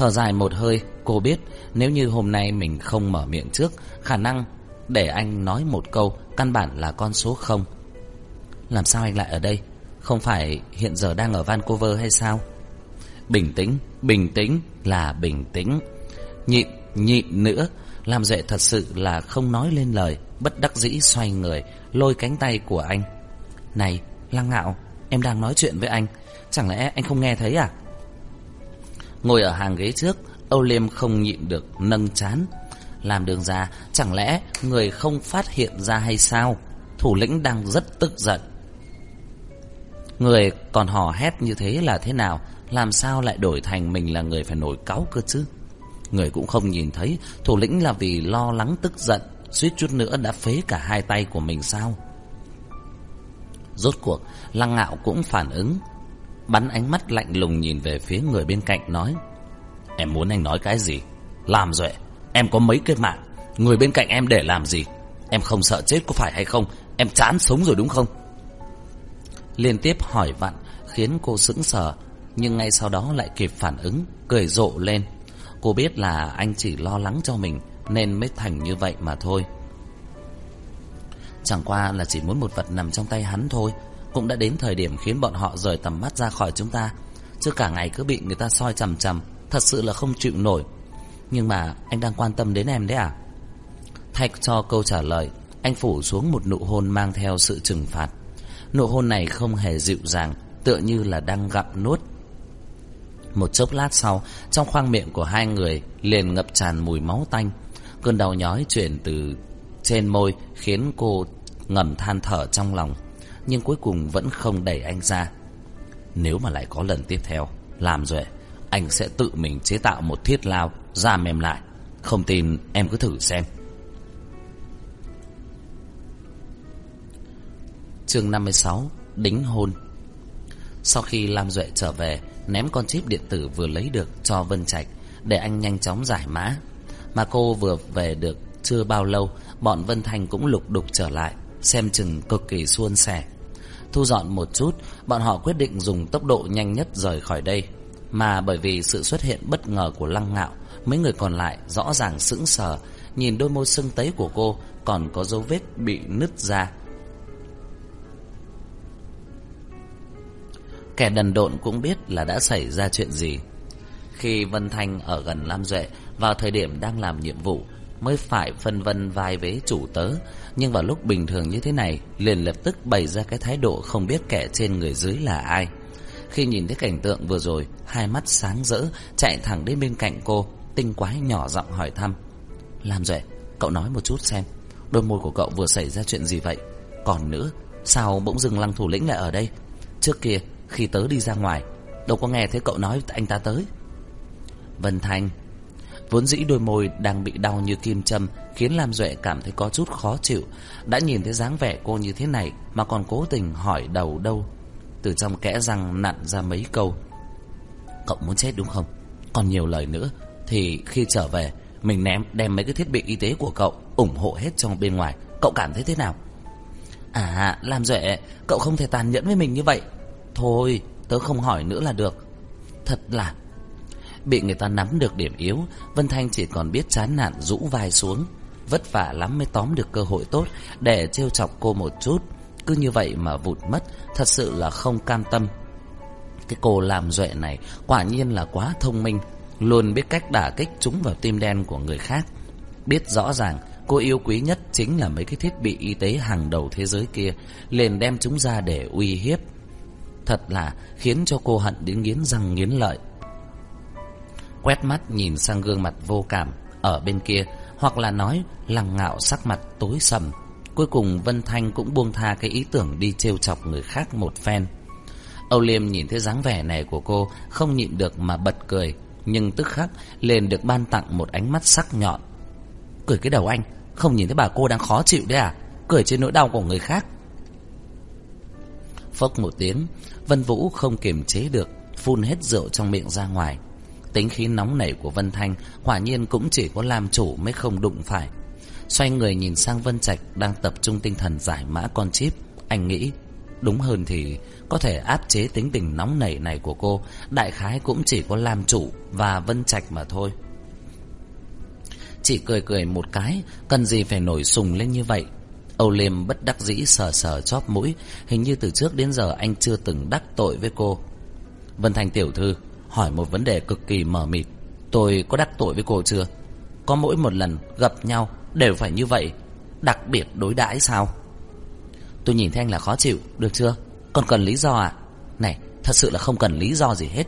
S1: Thở dài một hơi, Cô biết nếu như hôm nay mình không mở miệng trước, Khả năng để anh nói một câu Căn bản là con số không. Làm sao anh lại ở đây? Không phải hiện giờ đang ở Vancouver hay sao? Bình tĩnh Bình tĩnh là bình tĩnh. Nhịn nhịn nữa, Làm dệ thật sự là không nói lên lời, Bất đắc dĩ xoay người, Lôi cánh tay của anh. Này, Lăng Ngạo, Em đang nói chuyện với anh. Chẳng lẽ anh không nghe thấy à? Ngồi ở hàng ghế trước, Âu Liêm không nhịn được nâng chán. Làm đường ra, Chẳng lẽ người không phát hiện ra hay sao? Thủ lĩnh đang rất tức giận. Người còn hò hét như thế là thế nào? Làm sao lại đổi thành mình là người phải nổi cáu cơ chứ? Người cũng không nhìn thấy, Thủ lĩnh là vì lo lắng tức giận, Suýt chút nữa đã phế cả hai tay của mình sao? Rốt cuộc, Lăng ngạo cũng phản ứng. Bắn ánh mắt lạnh lùng nhìn về phía người bên cạnh, nói, Em muốn anh nói cái gì? Làm rồi, Em có mấy cái mạng? Người bên cạnh em để làm gì? Em không sợ chết có phải hay không? Em chán sống rồi đúng không? Liên tiếp hỏi vặn, Khiến cô sững sờ, Nhưng ngay sau đó lại kịp phản ứng, Cười rộ lên. Cô biết là anh chỉ lo lắng cho mình, Nên mới thành như vậy mà thôi. Chẳng qua là chỉ muốn một vật nằm trong tay hắn thôi cũng đã đến thời điểm khiến bọn họ rời tầm mắt ra khỏi chúng ta. Chứ cả ngày cứ bị người ta soi chằm chằm Thật sự là không chịu nổi. Nhưng mà anh đang quan tâm đến em đấy à? Thay cho câu trả lời Anh phủ xuống một nụ hôn mang theo sự trừng phạt. Nụ hôn này không hề dịu dàng Tựa như là đang gặm nuốt. Một chốc lát sau, trong khoang miệng của hai người liền ngập tràn mùi máu tanh. Cơn đau nhói chuyển từ trên môi khiến cô ngầm than thở trong lòng. Nhưng cuối cùng vẫn không đẩy anh ra. Nếu mà lại có lần tiếp theo, làm rồi, anh sẽ tự mình chế tạo một thiết lao, ra mềm lại. Không tin em cứ thử xem. Chương 56 Đính hôn Sau khi Lam Duệ trở về ném con chip điện tử vừa lấy được cho Vân Trạch để anh nhanh chóng giải mã. Mà cô vừa về được chưa bao lâu, bọn Vân Thành cũng lục đục trở lại, xem chừng cực kỳ suôn sẻ. Thu dọn một chút, bọn họ quyết định dùng tốc độ nhanh nhất rời khỏi đây. Mà bởi vì sự xuất hiện bất ngờ của Lăng Ngạo, mấy người còn lại rõ ràng sững sờ, nhìn đôi môi sưng tấy của cô còn có dấu vết bị nứt ra Kẻ đần độn cũng biết là đã xảy ra chuyện gì. Khi Vân Thanh ở gần Lam Duệ vào thời điểm đang làm nhiệm vụ mới phải phân vân vai vế chủ tớ, nhưng vào lúc bình thường như thế này liền lập tức bày ra cái thái độ không biết kẻ trên người dưới là ai. Khi nhìn thấy cảnh tượng vừa rồi, hai mắt sáng rỡ chạy thẳng đến bên cạnh cô, tinh quái nhỏ giọng hỏi thăm. Làm rồi cậu nói một chút xem, đôi môi của cậu vừa xảy ra chuyện gì vậy? Còn nữa, sao bỗng dưng lăng thủ lĩnh lại ở đây? Trước kia khi tớ đi ra ngoài Đâu có nghe thấy cậu nói anh ta tới Vân Thanh Vốn dĩ đôi môi đang bị đau như kim châm, Khiến Lam Duệ cảm thấy có chút khó chịu. Đã nhìn thấy dáng vẻ cô như thế này Mà còn cố tình hỏi đầu đâu. Từ trong kẽ răng nặn ra mấy câu. Cậu muốn chết đúng không? Còn nhiều lời nữa. Thì khi trở về, Mình ném, đem mấy cái thiết bị y tế của cậu ủng hộ hết trong bên ngoài. Cậu cảm thấy thế nào? À Lam Duệ, Cậu không thể tàn nhẫn với mình như vậy. Thôi, tớ không hỏi nữa là được. Thật là Bị người ta nắm được điểm yếu, Vân Thanh chỉ còn biết chán nản rũ vai xuống. Vất vả lắm mới tóm được cơ hội tốt Để trêu chọc cô một chút. Cứ như vậy mà vụt mất, Thật sự là không cam tâm. Cái cô làm duệ này Quả nhiên là quá thông minh, Luôn biết cách đả kích chúng vào tim đen của người khác. Biết rõ ràng, Cô yêu quý nhất chính là mấy cái thiết bị y tế hàng đầu thế giới kia, Liền đem chúng ra để uy hiếp. Thật là khiến cho cô hận đến nghiến răng nghiến lợi. Quét mắt nhìn sang gương mặt vô cảm Ở bên kia, Hoặc là nói Lăng ngạo sắc mặt tối sầm. Cuối cùng Vân Thanh cũng buông tha cái ý tưởng đi trêu chọc người khác một phen. Âu Liêm nhìn thấy dáng vẻ này của cô, Không nhịn được mà bật cười, Nhưng tức khắc liền được ban tặng một ánh mắt sắc nhọn. Cười cái đầu anh, Không nhìn thấy bà cô đang khó chịu đấy à? Cười trên nỗi đau của người khác. Phốc một tiếng, Vân Vũ không kiềm chế được, Phun hết rượu trong miệng ra ngoài. Tính khí nóng nảy của Vân Thanh Quả nhiên cũng chỉ có làm chủ mới không đụng phải. Xoay người nhìn sang Vân Trạch Đang tập trung tinh thần giải mã con chip, Anh nghĩ Đúng hơn thì có thể áp chế tính tình nóng nảy này của cô, Đại khái cũng chỉ có làm chủ Và Vân Trạch mà thôi. Chỉ cười cười một cái, Cần gì phải nổi sùng lên như vậy? Âu Liêm bất đắc dĩ sờ sờ chóp mũi, Hình như từ trước đến giờ anh chưa từng đắc tội với cô. Vân Thành tiểu thư Hỏi một vấn đề cực kỳ mờ mịt. Tôi có đắc tội với cô chưa? Có mỗi một lần gặp nhau Đều phải như vậy, Đặc biệt đối đãi sao? Tôi nhìn thấy anh là khó chịu, Được chưa? Còn cần lý do à Này, thật sự là không cần lý do gì hết.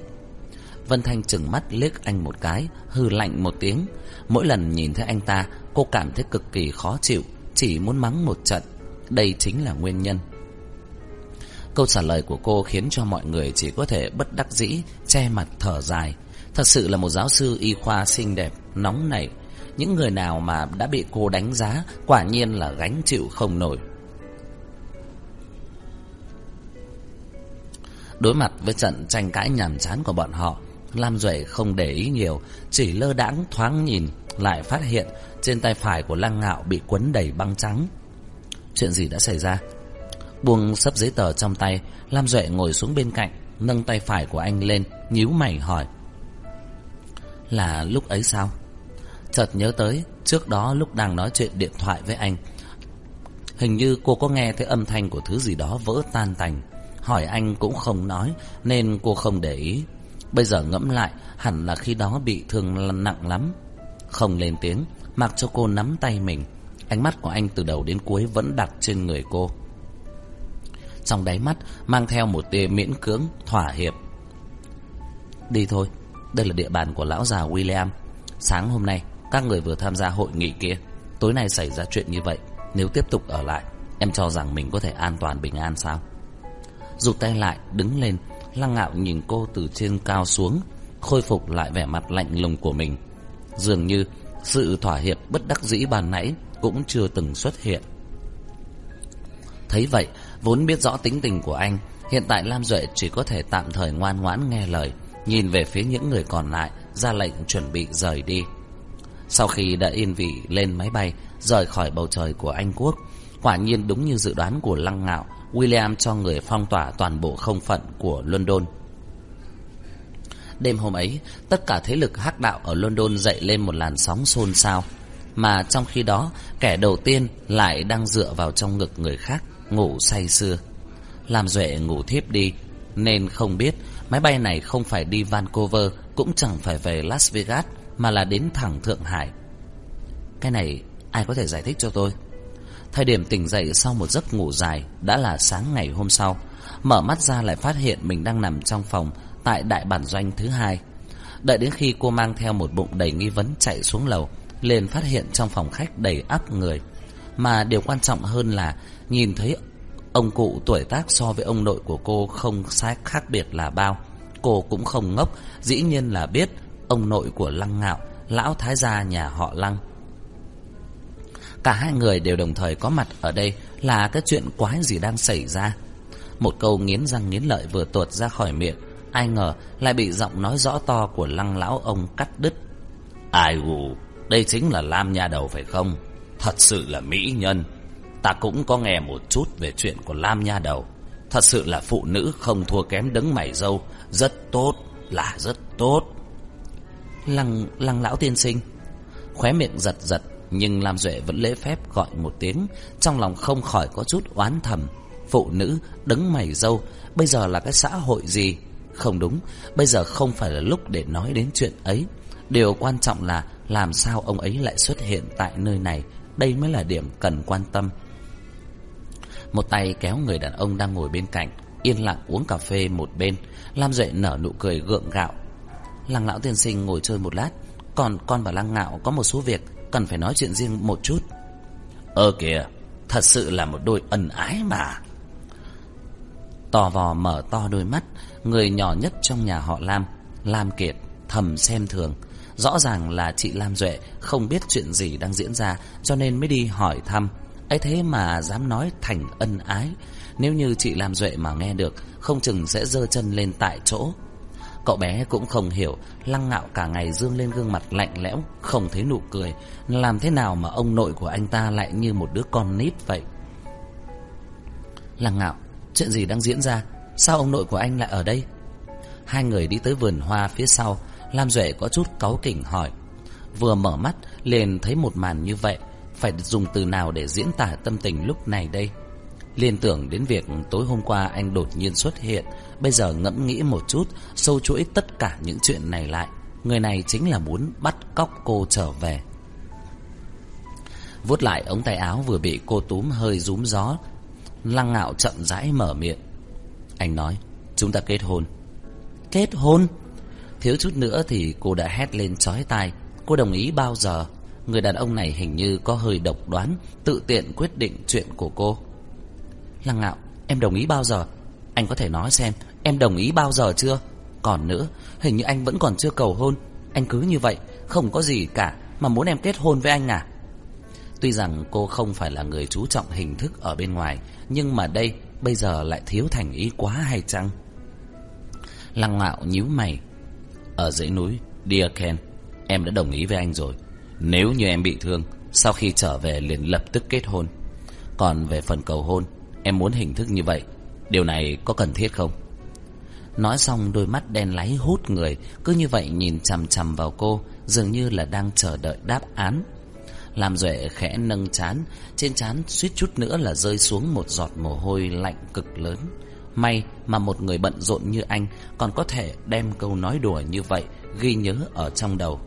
S1: Vân Thanh chừng mắt liếc anh một cái Hư lạnh một tiếng. Mỗi lần nhìn thấy anh ta, Cô cảm thấy cực kỳ khó chịu, Chỉ muốn mắng một trận. Đây chính là nguyên nhân. Câu trả lời của cô khiến cho mọi người chỉ có thể bất đắc dĩ, che mặt thở dài. Thật sự là một giáo sư y khoa xinh đẹp, nóng nảy. Những người nào mà đã bị cô đánh giá quả nhiên là gánh chịu không nổi. Đối mặt với trận tranh cãi nhàm chán của bọn họ, Lam Duệ không để ý nhiều, chỉ lơ đãng thoáng nhìn, lại phát hiện trên tay phải của Lăng Ngạo bị quấn đầy băng trắng. Chuyện gì đã xảy ra? Buông sấp giấy tờ trong tay, Lam Duệ ngồi xuống bên cạnh, Nâng tay phải của anh lên, nhíu mày hỏi. Là lúc ấy sao? Chợt nhớ tới, Trước đó lúc đang nói chuyện điện thoại với anh, Hình như cô có nghe thấy âm thanh của thứ gì đó vỡ tan tành. Hỏi anh cũng không nói, Nên cô không để ý. Bây giờ ngẫm lại, Hẳn là khi đó bị thương nặng lắm. Không lên tiếng, Mặc cho cô nắm tay mình. Ánh mắt của anh từ đầu đến cuối vẫn đặt trên người cô trong đáy mắt mang theo một tia miễn cưỡng thỏa hiệp. Đi thôi, đây là địa bàn của lão già William. Sáng hôm nay, các người vừa tham gia hội nghị kia. Tối nay xảy ra chuyện như vậy, nếu tiếp tục ở lại, em cho rằng mình có thể an toàn bình an sao? Rụt tay lại, đứng lên, lăng ngạo nhìn cô từ trên cao xuống, khôi phục lại vẻ mặt lạnh lùng của mình. Dường như sự thỏa hiệp bất đắc dĩ bàn nãy cũng chưa từng xuất hiện. Thấy vậy, Vốn biết rõ tính tình của anh, Hiện tại Lam Duệ chỉ có thể tạm thời ngoan ngoãn nghe lời, Nhìn về phía những người còn lại, Ra lệnh chuẩn bị rời đi. Sau khi đã yên vị lên máy bay, Rời khỏi bầu trời của Anh Quốc, Quả nhiên đúng như dự đoán của Lăng Ngạo, William cho người phong tỏa toàn bộ không phận của London. Đêm hôm ấy, Tất cả thế lực hắc đạo ở London dậy lên một làn sóng xôn xao, Mà trong khi đó, Kẻ đầu tiên lại đang dựa vào trong ngực người khác ngủ say sưa. Làm Duệ ngủ thiếp đi, nên không biết máy bay này không phải đi Vancouver, cũng chẳng phải về Las Vegas, mà là đến thẳng Thượng Hải. Cái này ai có thể giải thích cho tôi? Thời điểm tỉnh dậy sau một giấc ngủ dài đã là sáng ngày hôm sau. Mở mắt ra lại phát hiện mình đang nằm trong phòng tại đại bản doanh thứ hai. Đợi đến khi cô mang theo một bụng đầy nghi vấn chạy xuống lầu, liền phát hiện trong phòng khách đầy áp người. Mà điều quan trọng hơn là Nhìn thấy ông cụ tuổi tác so với ông nội của cô không sai khác biệt là bao. Cô cũng không ngốc, dĩ nhiên là biết ông nội của Lăng Ngạo, lão thái gia nhà họ Lăng. Cả hai người đều đồng thời có mặt ở đây là cái chuyện quái gì đang xảy ra. Một câu nghiến răng nghiến lợi vừa tuột ra khỏi miệng, ai ngờ lại bị giọng nói rõ to của Lăng lão ông cắt đứt. Ai gù, đây chính là Lam nha đầu phải không? Thật sự là mỹ nhân. Ta cũng có nghe một chút về chuyện của Lam Nha Đầu. Thật sự là phụ nữ không thua kém đấng mày dâu. Rất tốt, là rất tốt. Lăng, lăng lão tiên sinh. Khóe miệng giật giật, nhưng Lam Duệ vẫn lễ phép gọi một tiếng. Trong lòng không khỏi có chút oán thầm. Phụ nữ, đấng mày dâu, bây giờ là cái xã hội gì? Không đúng, bây giờ không phải là lúc để nói đến chuyện ấy. Điều quan trọng là làm sao ông ấy lại xuất hiện tại nơi này. Đây mới là điểm cần quan tâm. Một tay kéo người đàn ông đang ngồi bên cạnh, Yên lặng uống cà phê một bên, Lam Duệ nở nụ cười gượng gạo. Lăng lão tiên sinh ngồi chơi một lát, Còn con và Lăng Ngạo có một số việc, cần phải nói chuyện riêng một chút. Ơ kìa, Thật sự là một đôi ân ái mà. Tò vò mở to đôi mắt, Người nhỏ nhất trong nhà họ Lam Lam Kiệt, thầm xem thường. Rõ ràng là chị Lam Duệ Không biết chuyện gì đang diễn ra, Cho nên mới đi hỏi thăm ấy thế mà dám nói thành ân ái. Nếu như chị Lam Duệ mà nghe được, Không chừng sẽ dơ chân lên tại chỗ. Cậu bé cũng không hiểu, Lăng ngạo cả ngày dương lên gương mặt lạnh lẽo, Không thấy nụ cười. Làm thế nào mà ông nội của anh ta lại như một đứa con nít vậy? Lăng ngạo, Chuyện gì đang diễn ra? Sao ông nội của anh lại ở đây? Hai người đi tới vườn hoa phía sau, Lam Duệ có chút cáu kỉnh hỏi. Vừa mở mắt, liền thấy một màn như vậy. Phải dùng từ nào để diễn tả tâm tình lúc này đây? Liên tưởng đến việc tối hôm qua anh đột nhiên xuất hiện, Bây giờ ngẫm nghĩ một chút, Sâu chuỗi tất cả những chuyện này lại. Người này chính là muốn bắt cóc cô trở về. Vuốt lại ống tay áo vừa bị cô túm hơi rúm gió, Lăng ngạo chậm rãi mở miệng. Anh nói, Chúng ta kết hôn. Kết hôn? Thiếu chút nữa thì cô đã hét lên chói tai. Cô đồng ý bao giờ? Người đàn ông này hình như có hơi độc đoán, Tự tiện quyết định chuyện của cô. Lăng ngạo, Em đồng ý bao giờ? Anh có thể nói xem, Em đồng ý bao giờ chưa? Còn nữa, Hình như anh vẫn còn chưa cầu hôn. Anh cứ như vậy, Không có gì cả, Mà muốn em kết hôn với anh à? Tuy rằng cô không phải là người chú trọng hình thức ở bên ngoài, Nhưng mà đây, Bây giờ lại thiếu thành ý quá hay chăng? Lăng ngạo nhíu mày. Ở dãy núi, Dear Ken, Em đã đồng ý với anh rồi. Nếu như em bị thương, Sau khi trở về liền lập tức kết hôn. Còn về phần cầu hôn, Em muốn hình thức như vậy, Điều này có cần thiết không? Nói xong, đôi mắt đen láy hút người, Cứ như vậy nhìn chằm chằm vào cô, Dường như là đang chờ đợi đáp án. Làm Duệ khẽ nâng chán, Trên chán suýt chút nữa là rơi xuống Một giọt mồ hôi lạnh cực lớn. May mà một người bận rộn như anh Còn có thể đem câu nói đùa như vậy Ghi nhớ ở trong đầu.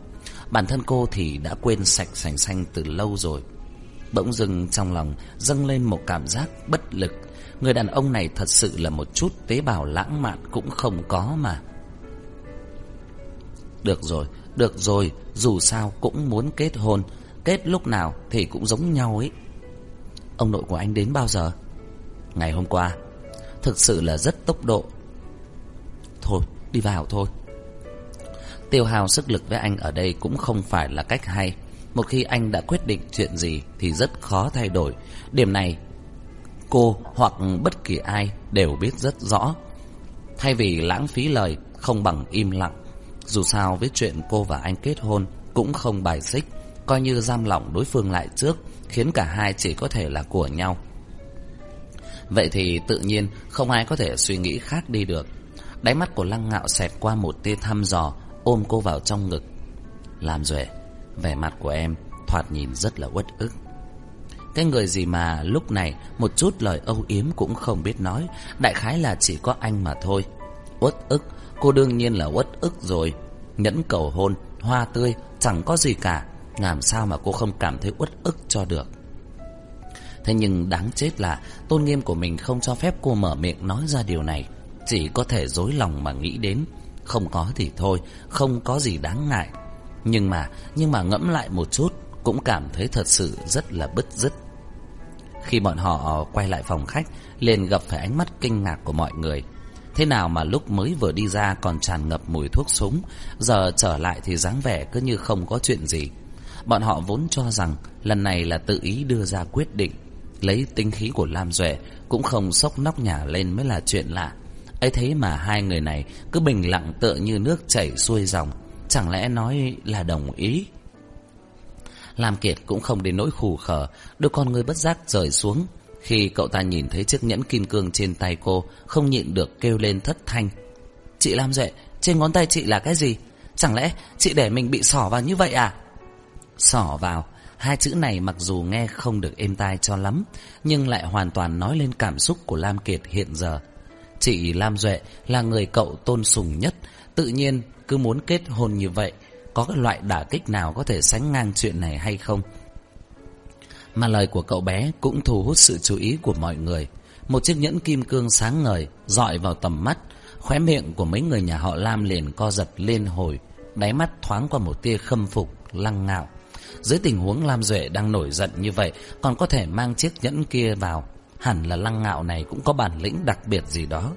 S1: Bản thân cô thì đã quên sạch sành xanh từ lâu rồi. Bỗng dưng trong lòng dâng lên một cảm giác bất lực. Người đàn ông này thật sự là một chút tế bào lãng mạn cũng không có mà. Được rồi, được rồi, dù sao cũng muốn kết hôn. Kết lúc nào thì cũng giống nhau ấy. Ông nội của anh đến bao giờ? Ngày hôm qua. Thực sự là rất tốc độ. Thôi, đi vào thôi. Tiêu hào sức lực với anh ở đây cũng không phải là cách hay một khi anh đã quyết định chuyện gì thì rất khó thay đổi. Điểm này cô hoặc bất kỳ ai đều biết rất rõ. Thay vì lãng phí lời, không bằng im lặng. Dù sao với chuyện cô và anh kết hôn cũng không bài xích, coi như giam lỏng đối phương lại trước, khiến cả hai chỉ có thể là của nhau. Vậy thì tự nhiên không ai có thể suy nghĩ khác đi được. Đáy mắt của Lăng Ngạo xẹt qua một tia thăm dò, ôm cô vào trong ngực. Làm duệ, Vẻ mặt của em thoạt nhìn rất là uất ức. Cái người gì mà lúc này Một chút lời âu yếm cũng không biết nói, Đại khái là chỉ có anh mà thôi. Uất ức, Cô đương nhiên là uất ức rồi. Nhẫn cầu hôn, Hoa tươi, Chẳng có gì cả. Làm sao mà cô không cảm thấy uất ức cho được? Thế nhưng đáng chết là Tôn nghiêm của mình không cho phép cô mở miệng nói ra điều này. Chỉ có thể dối lòng mà nghĩ đến. Không có thì thôi Không có gì đáng ngại. Nhưng mà, nhưng mà ngẫm lại một chút Cũng cảm thấy thật sự rất là bứt rứt. Khi bọn họ quay lại phòng khách liền gặp phải ánh mắt kinh ngạc của mọi người. Thế nào mà lúc mới vừa đi ra còn tràn ngập mùi thuốc súng Giờ trở lại thì dáng vẻ cứ như không có chuyện gì. Bọn họ vốn cho rằng lần này là tự ý đưa ra quyết định Lấy tinh khí của Lam Duệ Cũng không sốc nóc nhà lên mới là chuyện lạ ấy thế mà hai người này cứ bình lặng tựa như nước chảy xuôi dòng. Chẳng lẽ nói là đồng ý? Lam Kiệt cũng không đến nỗi khù khờ. Đôi con người bất giác rời xuống. Khi cậu ta nhìn thấy chiếc nhẫn kim cương trên tay cô, Không nhịn được kêu lên thất thanh. Chị Lam Duệ, Trên ngón tay chị là cái gì? Chẳng lẽ chị để mình bị sỏ vào như vậy à? Sỏ vào. Hai chữ này mặc dù nghe không được êm tai cho lắm, Nhưng lại hoàn toàn nói lên cảm xúc của Lam Kiệt hiện giờ. Chị Lam Duệ là người cậu tôn sùng nhất. Tự nhiên cứ muốn kết hôn như vậy Có cái loại đả kích nào có thể sánh ngang chuyện này hay không? Mà lời của cậu bé cũng thu hút sự chú ý của mọi người. Một chiếc nhẫn kim cương sáng ngời dọi vào tầm mắt Khóe miệng của mấy người nhà họ Lam liền co giật lên hồi Đáy mắt thoáng qua một tia khâm phục, lăng ngạo. Dưới tình huống Lam Duệ đang nổi giận như vậy Còn có thể mang chiếc nhẫn kia vào. Hẳn là lăng ngạo này cũng có bản lĩnh đặc biệt gì đó.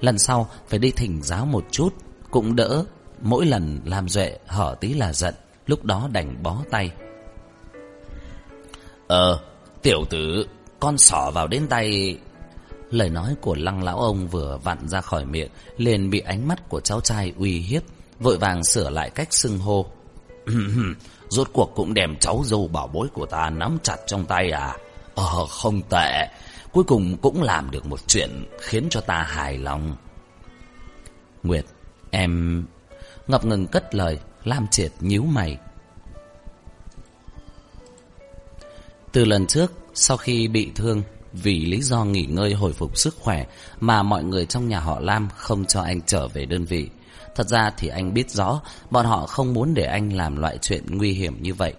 S1: Lần sau, phải đi thỉnh giáo một chút, Cũng đỡ Mỗi lần làm Duệ hở tí là giận, Lúc đó đành bó tay. Ờ Tiểu tử, Con sỏ vào đến tay. Lời nói của lăng lão ông vừa vặn ra khỏi miệng, liền bị ánh mắt của cháu trai uy hiếp, Vội vàng sửa lại cách xưng hô. Rốt cuộc cũng đem cháu dâu bảo bối của ta nắm chặt trong tay à? Ờ không tệ. Cuối cùng cũng làm được một chuyện Khiến cho ta hài lòng. Nguyệt, Em Ngập ngừng cất lời, Lam triệt nhíu mày. Từ lần trước, Sau khi bị thương, Vì lý do nghỉ ngơi hồi phục sức khỏe Mà mọi người trong nhà họ Lam Không cho anh trở về đơn vị. Thật ra thì anh biết rõ, Bọn họ không muốn để anh làm loại chuyện nguy hiểm như vậy.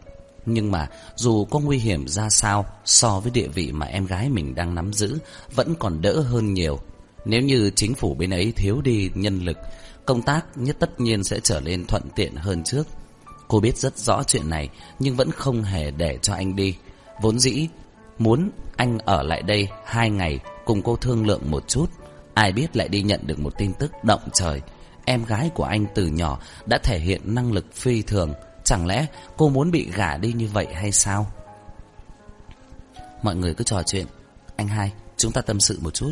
S1: Nhưng mà, dù có nguy hiểm ra sao, So với địa vị mà em gái mình đang nắm giữ, Vẫn còn đỡ hơn nhiều. Nếu như chính phủ bên ấy thiếu đi nhân lực, Công tác nhất tất nhiên sẽ trở nên thuận tiện hơn trước. Cô biết rất rõ chuyện này, Nhưng vẫn không hề để cho anh đi. Vốn dĩ, Muốn anh ở lại đây hai ngày Cùng cô thương lượng một chút. Ai biết lại đi nhận được một tin tức động trời. Em gái của anh từ nhỏ Đã thể hiện năng lực phi thường. Chẳng lẽ cô muốn bị gả đi như vậy hay sao? Mọi người cứ trò chuyện. Anh hai, chúng ta tâm sự một chút.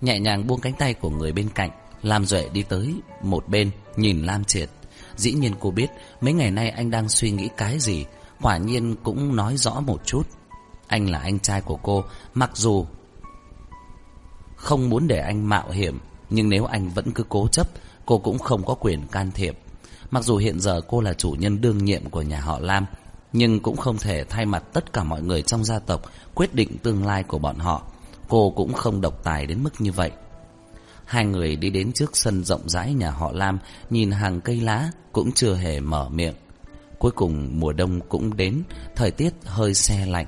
S1: Nhẹ nhàng buông cánh tay của người bên cạnh, Lam Duệ đi tới một bên, Nhìn Lam Triệt. Dĩ nhiên cô biết mấy ngày nay anh đang suy nghĩ cái gì, Quả nhiên cũng nói rõ một chút. Anh là anh trai của cô, Mặc dù Không muốn để anh mạo hiểm, Nhưng nếu anh vẫn cứ cố chấp, Cô cũng không có quyền can thiệp. Mặc dù hiện giờ cô là chủ nhân đương nhiệm của nhà họ Lam, Nhưng cũng không thể thay mặt tất cả mọi người trong gia tộc Quyết định tương lai của bọn họ. Cô cũng không độc tài đến mức như vậy. Hai người đi đến trước sân rộng rãi nhà họ Lam, Nhìn hàng cây lá Cũng chưa hề mở miệng. Cuối cùng mùa đông cũng đến, Thời tiết hơi xe lạnh.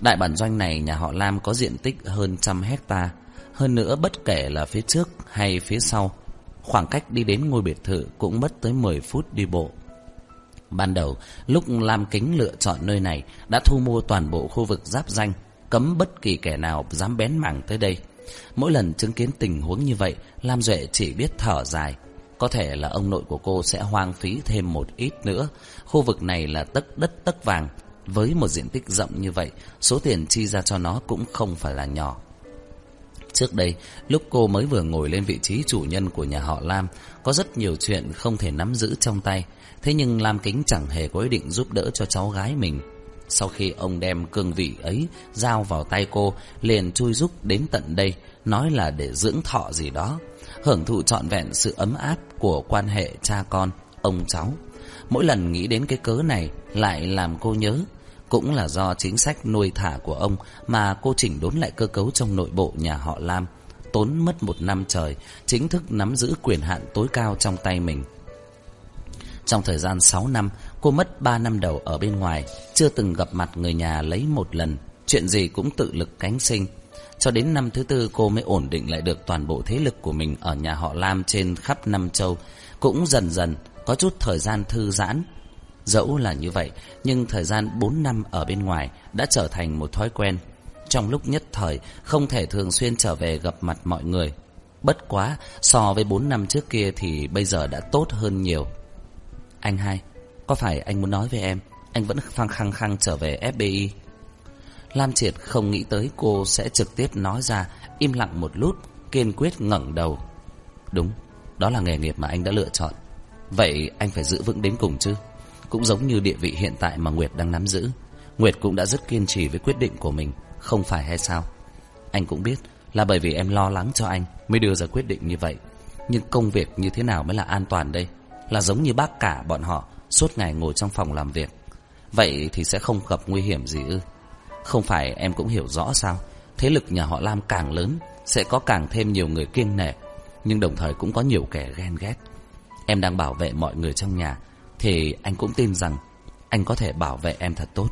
S1: Đại bản doanh này nhà họ Lam có diện tích hơn trăm hecta, Hơn nữa bất kể là phía trước hay phía sau Khoảng cách đi đến ngôi biệt thự cũng mất tới 10 phút đi bộ Ban đầu lúc Lam Kính lựa chọn nơi này Đã thu mua toàn bộ khu vực giáp danh Cấm bất kỳ kẻ nào dám bén mảng tới đây Mỗi lần chứng kiến tình huống như vậy Lam Duệ chỉ biết thở dài có thể là ông nội của cô sẽ hoang phí thêm một ít nữa. Khu vực này là tất đất tất vàng. Với một diện tích rộng như vậy, số tiền chi ra cho nó cũng không phải là nhỏ. Trước đây, lúc cô mới vừa ngồi lên vị trí chủ nhân của nhà họ Lam, có rất nhiều chuyện không thể nắm giữ trong tay. Thế nhưng Lam Kính chẳng hề có ý định giúp đỡ cho cháu gái mình. Sau khi ông đem cương vị ấy giao vào tay cô, liền chui giúp đến tận đây, nói là để dưỡng thọ gì đó hưởng thụ trọn vẹn sự ấm áp của quan hệ cha con, ông cháu. Mỗi lần nghĩ đến cái cớ này lại làm cô nhớ, cũng là do chính sách nuôi thả của ông mà cô chỉnh đốn lại cơ cấu trong nội bộ nhà họ Lam. Tốn mất một năm trời, chính thức nắm giữ quyền hạn tối cao trong tay mình. Trong thời gian 6 năm, cô mất 3 năm đầu ở bên ngoài, chưa từng gặp mặt người nhà lấy một lần, chuyện gì cũng tự lực cánh sinh. Cho đến năm thứ tư cô mới ổn định lại được toàn bộ thế lực của mình ở nhà họ Lam trên khắp năm châu. Cũng dần dần có chút thời gian thư giãn. Dẫu là như vậy, nhưng thời gian 4 năm ở bên ngoài đã trở thành một thói quen. Trong lúc nhất thời, không thể thường xuyên trở về gặp mặt mọi người. Bất quá, so với 4 năm trước kia thì bây giờ đã tốt hơn nhiều. Anh hai, có phải anh muốn nói với em, anh vẫn phang khăng khăng trở về FBI? Lam Triệt không nghĩ tới cô sẽ trực tiếp nói ra, im lặng một lúc, kiên quyết ngẩng đầu. Đúng, đó là nghề nghiệp mà anh đã lựa chọn. Vậy anh phải giữ vững đến cùng chứ? Cũng giống như địa vị hiện tại mà Nguyệt đang nắm giữ. Nguyệt cũng đã rất kiên trì với quyết định của mình, không phải hay sao? Anh cũng biết là bởi vì em lo lắng cho anh mới đưa ra quyết định như vậy. Nhưng công việc như thế nào mới là an toàn đây? Là giống như bác cả bọn họ suốt ngày ngồi trong phòng làm việc. Vậy thì sẽ không gặp nguy hiểm gì ư? Không phải em cũng hiểu rõ sao Thế lực nhà họ Lam càng lớn Sẽ có càng thêm nhiều người kiêng nể Nhưng đồng thời cũng có nhiều kẻ ghen ghét Em đang bảo vệ mọi người trong nhà thì anh cũng tin rằng Anh có thể bảo vệ em thật tốt.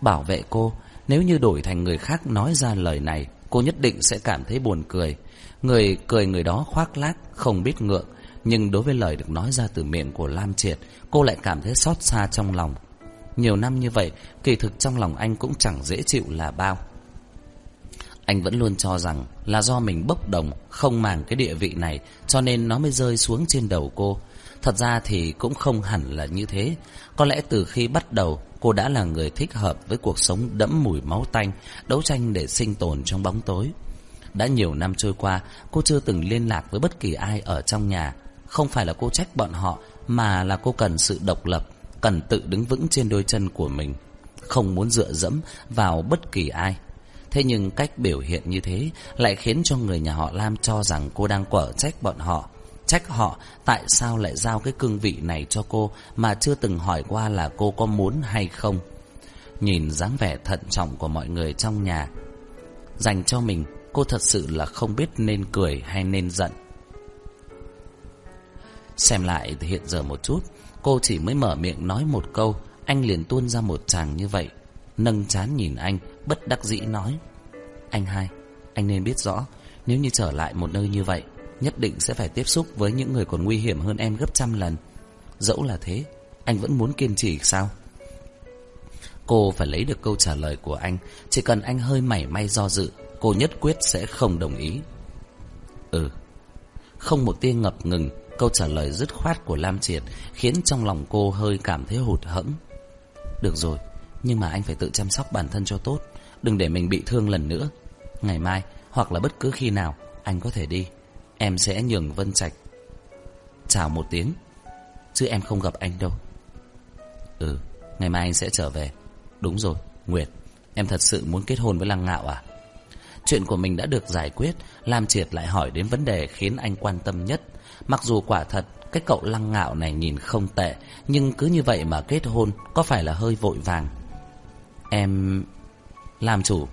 S1: Bảo vệ cô, Nếu như đổi thành người khác nói ra lời này, Cô nhất định sẽ cảm thấy buồn cười. Người cười người đó khoác lác, Không biết ngượng, Nhưng đối với lời được nói ra từ miệng của Lam Triệt, Cô lại cảm thấy xót xa trong lòng. Nhiều năm như vậy, Kỳ thực trong lòng anh cũng chẳng dễ chịu là bao. Anh vẫn luôn cho rằng Là do mình bốc đồng, Không màng cái địa vị này, Cho nên nó mới rơi xuống trên đầu cô. Thật ra thì cũng không hẳn là như thế. Có lẽ từ khi bắt đầu, Cô đã là người thích hợp với cuộc sống đẫm mùi máu tanh, Đấu tranh để sinh tồn trong bóng tối. Đã nhiều năm trôi qua, Cô chưa từng liên lạc với bất kỳ ai ở trong nhà. Không phải là cô trách bọn họ, Mà là cô cần sự độc lập, Cần tự đứng vững trên đôi chân của mình, Không muốn dựa dẫm vào bất kỳ ai. Thế nhưng cách biểu hiện như thế Lại khiến cho người nhà họ Lam cho rằng cô đang quở trách bọn họ. Trách họ, tại sao lại giao cái cương vị này cho cô Mà chưa từng hỏi qua là cô có muốn hay không? Nhìn dáng vẻ thận trọng của mọi người trong nhà, Dành cho mình, Cô thật sự là không biết nên cười hay nên giận. Xem lại thì hiện giờ một chút, Cô chỉ mới mở miệng nói một câu, Anh liền tuôn ra một chàng như vậy. Nâng chán nhìn anh, Bất đắc dĩ nói, Anh hai, Anh nên biết rõ, Nếu như trở lại một nơi như vậy Nhất định sẽ phải tiếp xúc với những người còn nguy hiểm hơn em gấp trăm lần. Dẫu là thế, Anh vẫn muốn kiên trì sao? Cô phải lấy được câu trả lời của anh, Chỉ cần anh hơi mảy may do dự, Cô nhất quyết sẽ không đồng ý. Ừ. Không một tia ngập ngừng, Câu trả lời dứt khoát của Lam Triệt Khiến trong lòng cô hơi cảm thấy hụt hẫng. Được rồi, Nhưng mà anh phải tự chăm sóc bản thân cho tốt, Đừng để mình bị thương lần nữa. Ngày mai, hoặc là bất cứ khi nào, Anh có thể đi. Em sẽ nhường Vân Trạch Chào một tiếng, Chứ em không gặp anh đâu. Ừ Ngày mai anh sẽ trở về. Đúng rồi, Nguyệt, Em thật sự muốn kết hôn với Lăng Ngạo à? Chuyện của mình đã được giải quyết, Lam Triệt lại hỏi đến vấn đề khiến anh quan tâm nhất. Mặc dù quả thật, Cái cậu Lăng Ngạo này nhìn không tệ, Nhưng cứ như vậy mà kết hôn Có phải là hơi vội vàng. Em... Làm chủ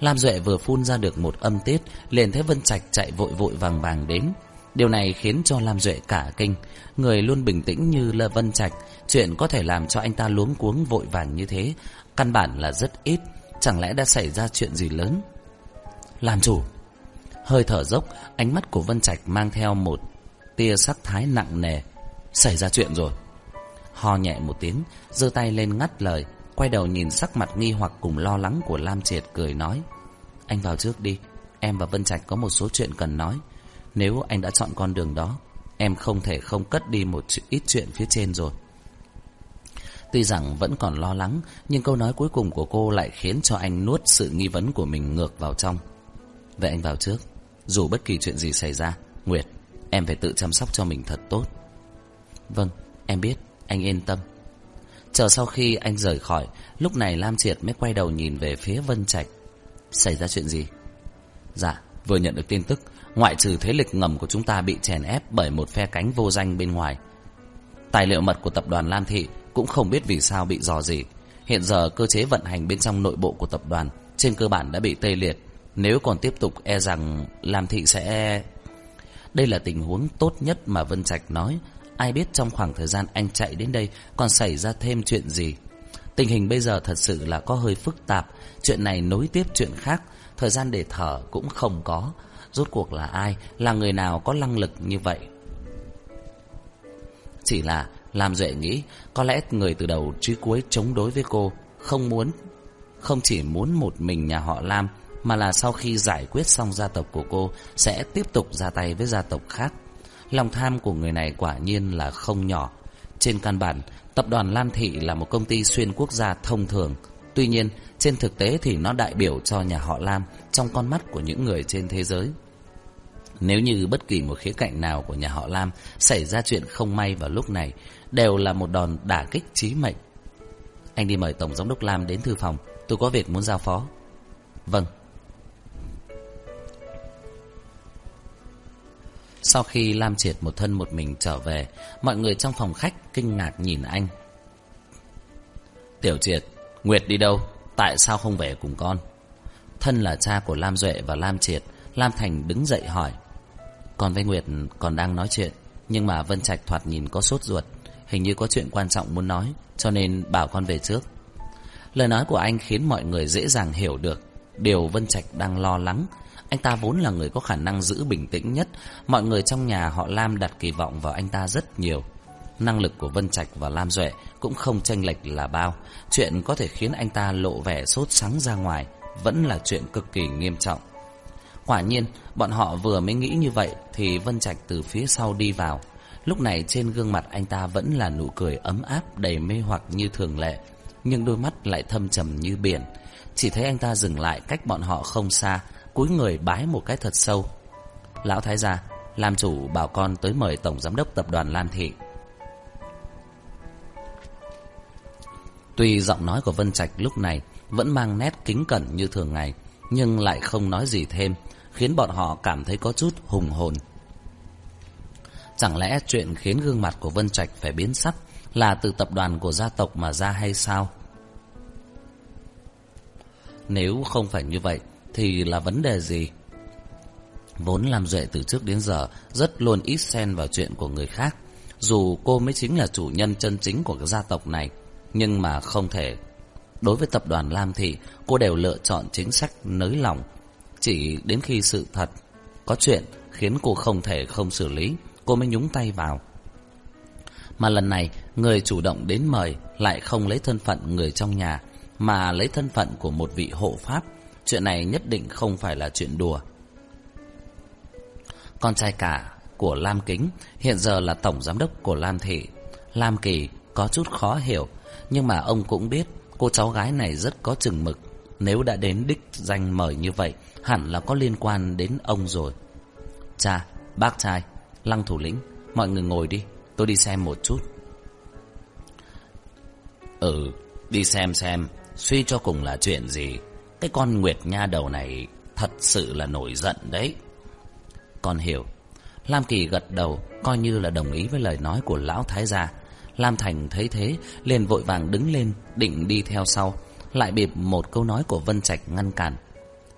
S1: Lam Duệ vừa phun ra được một âm tiết, liền thấy Vân Trạch chạy vội vội vàng vàng đến. Điều này khiến cho Lam Duệ cả kinh, Người luôn bình tĩnh như là Vân Trạch. Chuyện có thể làm cho anh ta luống cuống vội vàng như thế, Căn bản là rất ít, Chẳng lẽ đã xảy ra chuyện gì lớn? Làm chủ. Hơi thở dốc, Ánh mắt của Vân Trạch mang theo một Tia sắc thái nặng nề. Xảy ra chuyện rồi. Ho nhẹ một tiếng, giơ tay lên ngắt lời. Quay đầu nhìn sắc mặt nghi hoặc cùng lo lắng của Lam Triệt cười nói Anh vào trước đi Em và Vân Trạch có một số chuyện cần nói. Nếu anh đã chọn con đường đó Em không thể không cất đi một ít chuyện phía trên rồi. Tuy rằng vẫn còn lo lắng Nhưng câu nói cuối cùng của cô lại khiến cho anh nuốt sự nghi vấn của mình ngược vào trong. Vậy anh vào trước Dù bất kỳ chuyện gì xảy ra Nguyệt, em phải tự chăm sóc cho mình thật tốt. Vâng, em biết, anh yên tâm. Chờ sau khi anh rời khỏi, Lúc này Lam Triệt mới quay đầu nhìn về phía Vân Trạch. Xảy ra chuyện gì? Dạ vừa nhận được tin tức, Ngoại trừ thế lực ngầm của chúng ta bị chèn ép Bởi một phe cánh vô danh bên ngoài. Tài liệu mật của tập đoàn Lam Thị Cũng không biết vì sao bị dò gì Hiện giờ cơ chế vận hành bên trong nội bộ của tập đoàn Trên cơ bản đã bị tê liệt. Nếu còn tiếp tục e rằng Lam Thị sẽ... Đây là tình huống tốt nhất mà Vân Trạch nói Ai biết trong khoảng thời gian anh chạy đến đây Còn xảy ra thêm chuyện gì? Tình hình bây giờ thật sự là có hơi phức tạp. Chuyện này nối tiếp chuyện khác. Thời gian để thở cũng không có. Rốt cuộc là ai? Là người nào có năng lực như vậy? Chỉ là Làm Duệ nghĩ, Có lẽ người từ đầu chí cuối chống đối với cô Không muốn, Không chỉ muốn một mình nhà họ Lam, Mà là sau khi giải quyết xong gia tộc của cô Sẽ tiếp tục ra tay với gia tộc khác. Lòng tham của người này quả nhiên là không nhỏ. Trên căn bản, tập đoàn Lam Thị là một công ty xuyên quốc gia thông thường. Tuy nhiên, trên thực tế thì nó đại biểu cho nhà họ Lam trong con mắt của những người trên thế giới. Nếu như bất kỳ một khía cạnh nào của nhà họ Lam xảy ra chuyện không may vào lúc này, đều là một đòn đả kích chí mệnh. Anh đi mời Tổng Giám đốc Lam đến thư phòng, tôi có việc muốn giao phó. Vâng. Sau khi Lam Triệt một thân một mình trở về, mọi người trong phòng khách kinh ngạc nhìn anh. Tiểu Triệt, Nguyệt đi đâu? Tại sao không về cùng con? Thân là cha của Lam Duệ và Lam Triệt, Lam Thành đứng dậy hỏi. còn với Nguyệt còn đang nói chuyện, nhưng mà Vân Trạch thoạt nhìn có sốt ruột, hình như có chuyện quan trọng muốn nói, cho nên bảo con về trước. Lời nói của anh khiến mọi người dễ dàng hiểu được điều Vân Trạch đang lo lắng. Anh ta vốn là người có khả năng giữ bình tĩnh nhất. Mọi người trong nhà họ Lam đặt kỳ vọng vào anh ta rất nhiều. Năng lực của Vân Trạch và Lam Duệ cũng không chênh lệch là bao. Chuyện có thể khiến anh ta lộ vẻ sốt sắng ra ngoài Vẫn là chuyện cực kỳ nghiêm trọng. Quả nhiên, bọn họ vừa mới nghĩ như vậy Thì Vân Trạch từ phía sau đi vào. Lúc này trên gương mặt anh ta vẫn là nụ cười ấm áp đầy mê hoặc như thường lệ Nhưng đôi mắt lại thâm trầm như biển. Chỉ thấy anh ta dừng lại cách bọn họ không xa cúi người bái một cái thật sâu. Lão Thái gia, Làm chủ bảo con tới mời Tổng Giám đốc Tập đoàn Lan Thị. Tuy giọng nói của Vân Trạch lúc này Vẫn mang nét kính cẩn như thường ngày, Nhưng lại không nói gì thêm, Khiến bọn họ cảm thấy có chút hùng hồn. Chẳng lẽ chuyện khiến gương mặt của Vân Trạch phải biến sắc Là từ tập đoàn của gia tộc mà ra hay sao? Nếu không phải như vậy thì là vấn đề gì? Vốn làm duệ từ trước đến giờ Rất luôn ít xen vào chuyện của người khác, Dù cô mới chính là chủ nhân chân chính của cái gia tộc này, Nhưng mà không thể. Đối với tập đoàn Lam Thị, Cô đều lựa chọn chính sách nới lỏng, Chỉ đến khi sự thật Có chuyện khiến cô không thể không xử lý, Cô mới nhúng tay vào. Mà lần này, Người chủ động đến mời Lại không lấy thân phận người trong nhà, Mà lấy thân phận của một vị hộ pháp Chuyện này nhất định không phải là chuyện đùa. Con trai cả của Lam Kính Hiện giờ là tổng giám đốc của Lam Thị. Lam Kỳ có chút khó hiểu Nhưng mà ông cũng biết Cô cháu gái này rất có chừng mực. Nếu đã đến đích danh mời như vậy Hẳn là có liên quan đến ông rồi. Cha, bác trai Lăng thủ lĩnh Mọi người ngồi đi Tôi đi xem một chút. Ừ Đi xem xem Suy cho cùng là chuyện gì. Cái con Nguyệt Nha đầu này Thật sự là nổi giận đấy. Con hiểu. Lam Kỳ gật đầu, Coi như là đồng ý với lời nói của lão thái gia. Lam Thành thấy thế, liền vội vàng đứng lên, Định đi theo sau, Lại bịp một câu nói của Vân Trạch ngăn cản.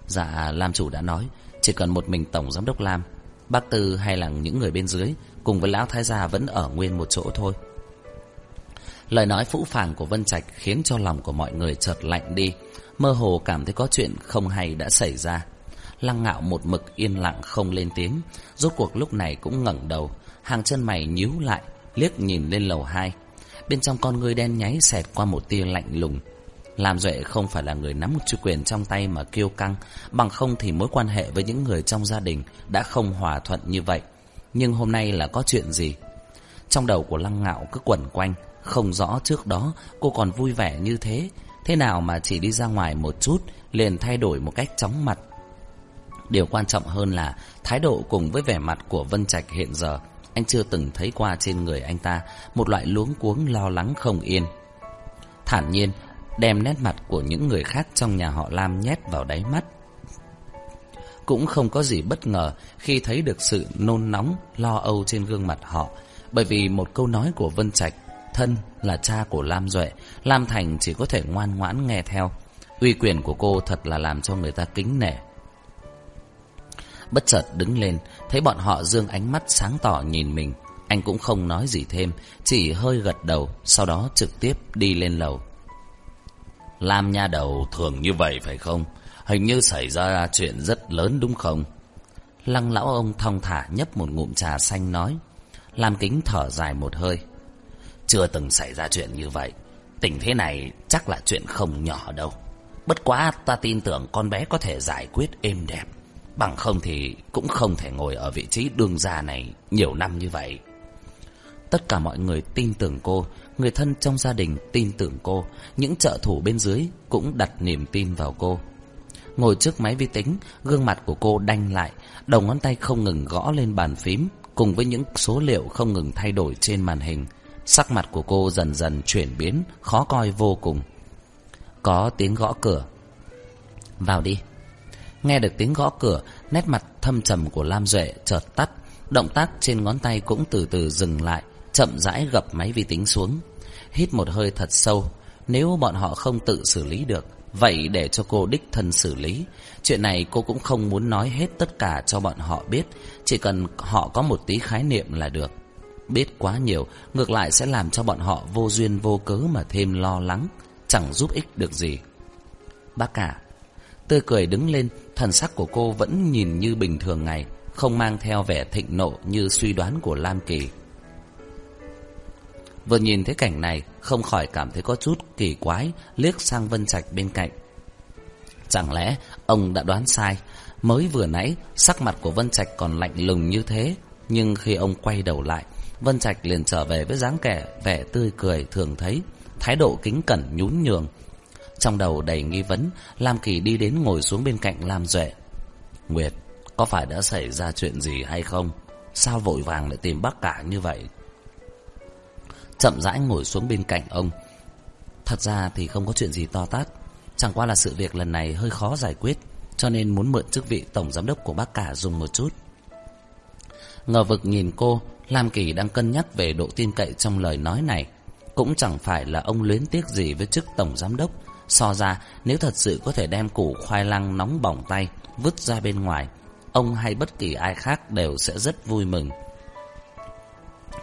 S1: Dạ Lam chủ đã nói, Chỉ cần một mình Tổng Giám đốc Lam, Bác Tư hay là những người bên dưới Cùng với Lão Thái Gia vẫn ở nguyên một chỗ thôi. Lời nói phũ phàng của Vân Trạch Khiến cho lòng của mọi người chợt lạnh đi. Mơ hồ cảm thấy có chuyện không hay đã xảy ra. Lăng ngạo một mực yên lặng không lên tiếng. Rốt cuộc lúc này cũng ngẩng đầu Hàng chân mày nhíu lại Liếc nhìn lên lầu hai. Bên trong con người đen nháy xẹt qua một tia lạnh lùng. Làm Duệ không phải là người nắm một chủ quyền trong tay mà kiêu căng, bằng không thì mối quan hệ với những người trong gia đình đã không hòa thuận như vậy. Nhưng hôm nay là có chuyện gì? Trong đầu của Lăng Ngạo cứ quẩn quanh, không rõ trước đó cô còn vui vẻ như thế, thế nào mà chỉ đi ra ngoài một chút liền thay đổi một cách chóng mặt. Điều quan trọng hơn là thái độ cùng với vẻ mặt của Vân Trạch hiện giờ, anh chưa từng thấy qua trên người anh ta một loại luống cuống lo lắng không yên. Thản nhiên, đem nét mặt của những người khác trong nhà họ Lam nhét vào đáy mắt. Cũng không có gì bất ngờ khi thấy được sự nôn nóng, lo âu trên gương mặt họ, bởi vì một câu nói của Vân Trạch, thân là cha của Lam Duệ, Lam Thành chỉ có thể ngoan ngoãn nghe theo. Uy quyền của cô thật là làm cho người ta kính nể. Bất chợt đứng lên, thấy bọn họ dương ánh mắt sáng tỏ nhìn mình, anh cũng không nói gì thêm, chỉ hơi gật đầu, sau đó trực tiếp đi lên lầu. Lam nha đầu thường như vậy phải không? Hình như xảy ra chuyện rất lớn đúng không? Lăng lão ông thong thả nhấp một ngụm trà xanh nói. Lam kính thở dài một hơi. Chưa từng xảy ra chuyện như vậy. Tình thế này chắc là chuyện không nhỏ đâu. Bất quá ta tin tưởng con bé có thể giải quyết êm đẹp. Bằng không thì cũng không thể ngồi ở vị trí đương gia này nhiều năm như vậy. Tất cả mọi người tin tưởng cô, người thân trong gia đình tin tưởng cô, những trợ thủ bên dưới cũng đặt niềm tin vào cô. Ngồi trước máy vi tính, gương mặt của cô đanh lại, đầu ngón tay không ngừng gõ lên bàn phím, cùng với những số liệu không ngừng thay đổi trên màn hình. Sắc mặt của cô dần dần chuyển biến, khó coi vô cùng. Có tiếng gõ cửa. Vào đi. Nghe được tiếng gõ cửa, nét mặt thâm trầm của Lam Duệ chợt tắt, động tác trên ngón tay cũng từ từ dừng lại, chậm rãi gập máy vi tính xuống. Hít một hơi thật sâu, nếu bọn họ không tự xử lý được, vậy để cho cô đích thân xử lý. Chuyện này cô cũng không muốn nói hết tất cả cho bọn họ biết, chỉ cần họ có một tí khái niệm là được. Biết quá nhiều, ngược lại sẽ làm cho bọn họ vô duyên vô cớ mà thêm lo lắng, chẳng giúp ích được gì. Bác cả, Tươi cười đứng lên Thần sắc của cô vẫn nhìn như bình thường ngày Không mang theo vẻ thịnh nộ Như suy đoán của Lam Kỳ. Vừa nhìn thấy cảnh này Không khỏi cảm thấy có chút kỳ quái Liếc sang Vân Trạch bên cạnh. Chẳng lẽ ông đã đoán sai? Mới vừa nãy Sắc mặt của Vân Trạch còn lạnh lùng như thế Nhưng khi ông quay đầu lại Vân Trạch liền trở về với dáng kẻ, Vẻ tươi cười thường thấy, Thái độ kính cẩn, nhún nhường. Trong đầu đầy nghi vấn, Lam Kỳ đi đến ngồi xuống bên cạnh Lam Duệ. Nguyệt, Có phải đã xảy ra chuyện gì hay không? Sao vội vàng lại tìm bác cả như vậy? Chậm rãi ngồi xuống bên cạnh ông. Thật ra thì không có chuyện gì to tát, Chẳng qua là sự việc lần này hơi khó giải quyết, Cho nên muốn mượn chức vị tổng giám đốc của bác cả dùng một chút. Ngờ vực nhìn cô Lam Kỳ đang cân nhắc về độ tin cậy trong lời nói này. Cũng chẳng phải là ông luyến tiếc gì với chức tổng giám đốc. So ra, nếu thật sự có thể đem củ khoai lang nóng bỏng tay, Vứt ra bên ngoài, Ông hay bất kỳ ai khác đều sẽ rất vui mừng.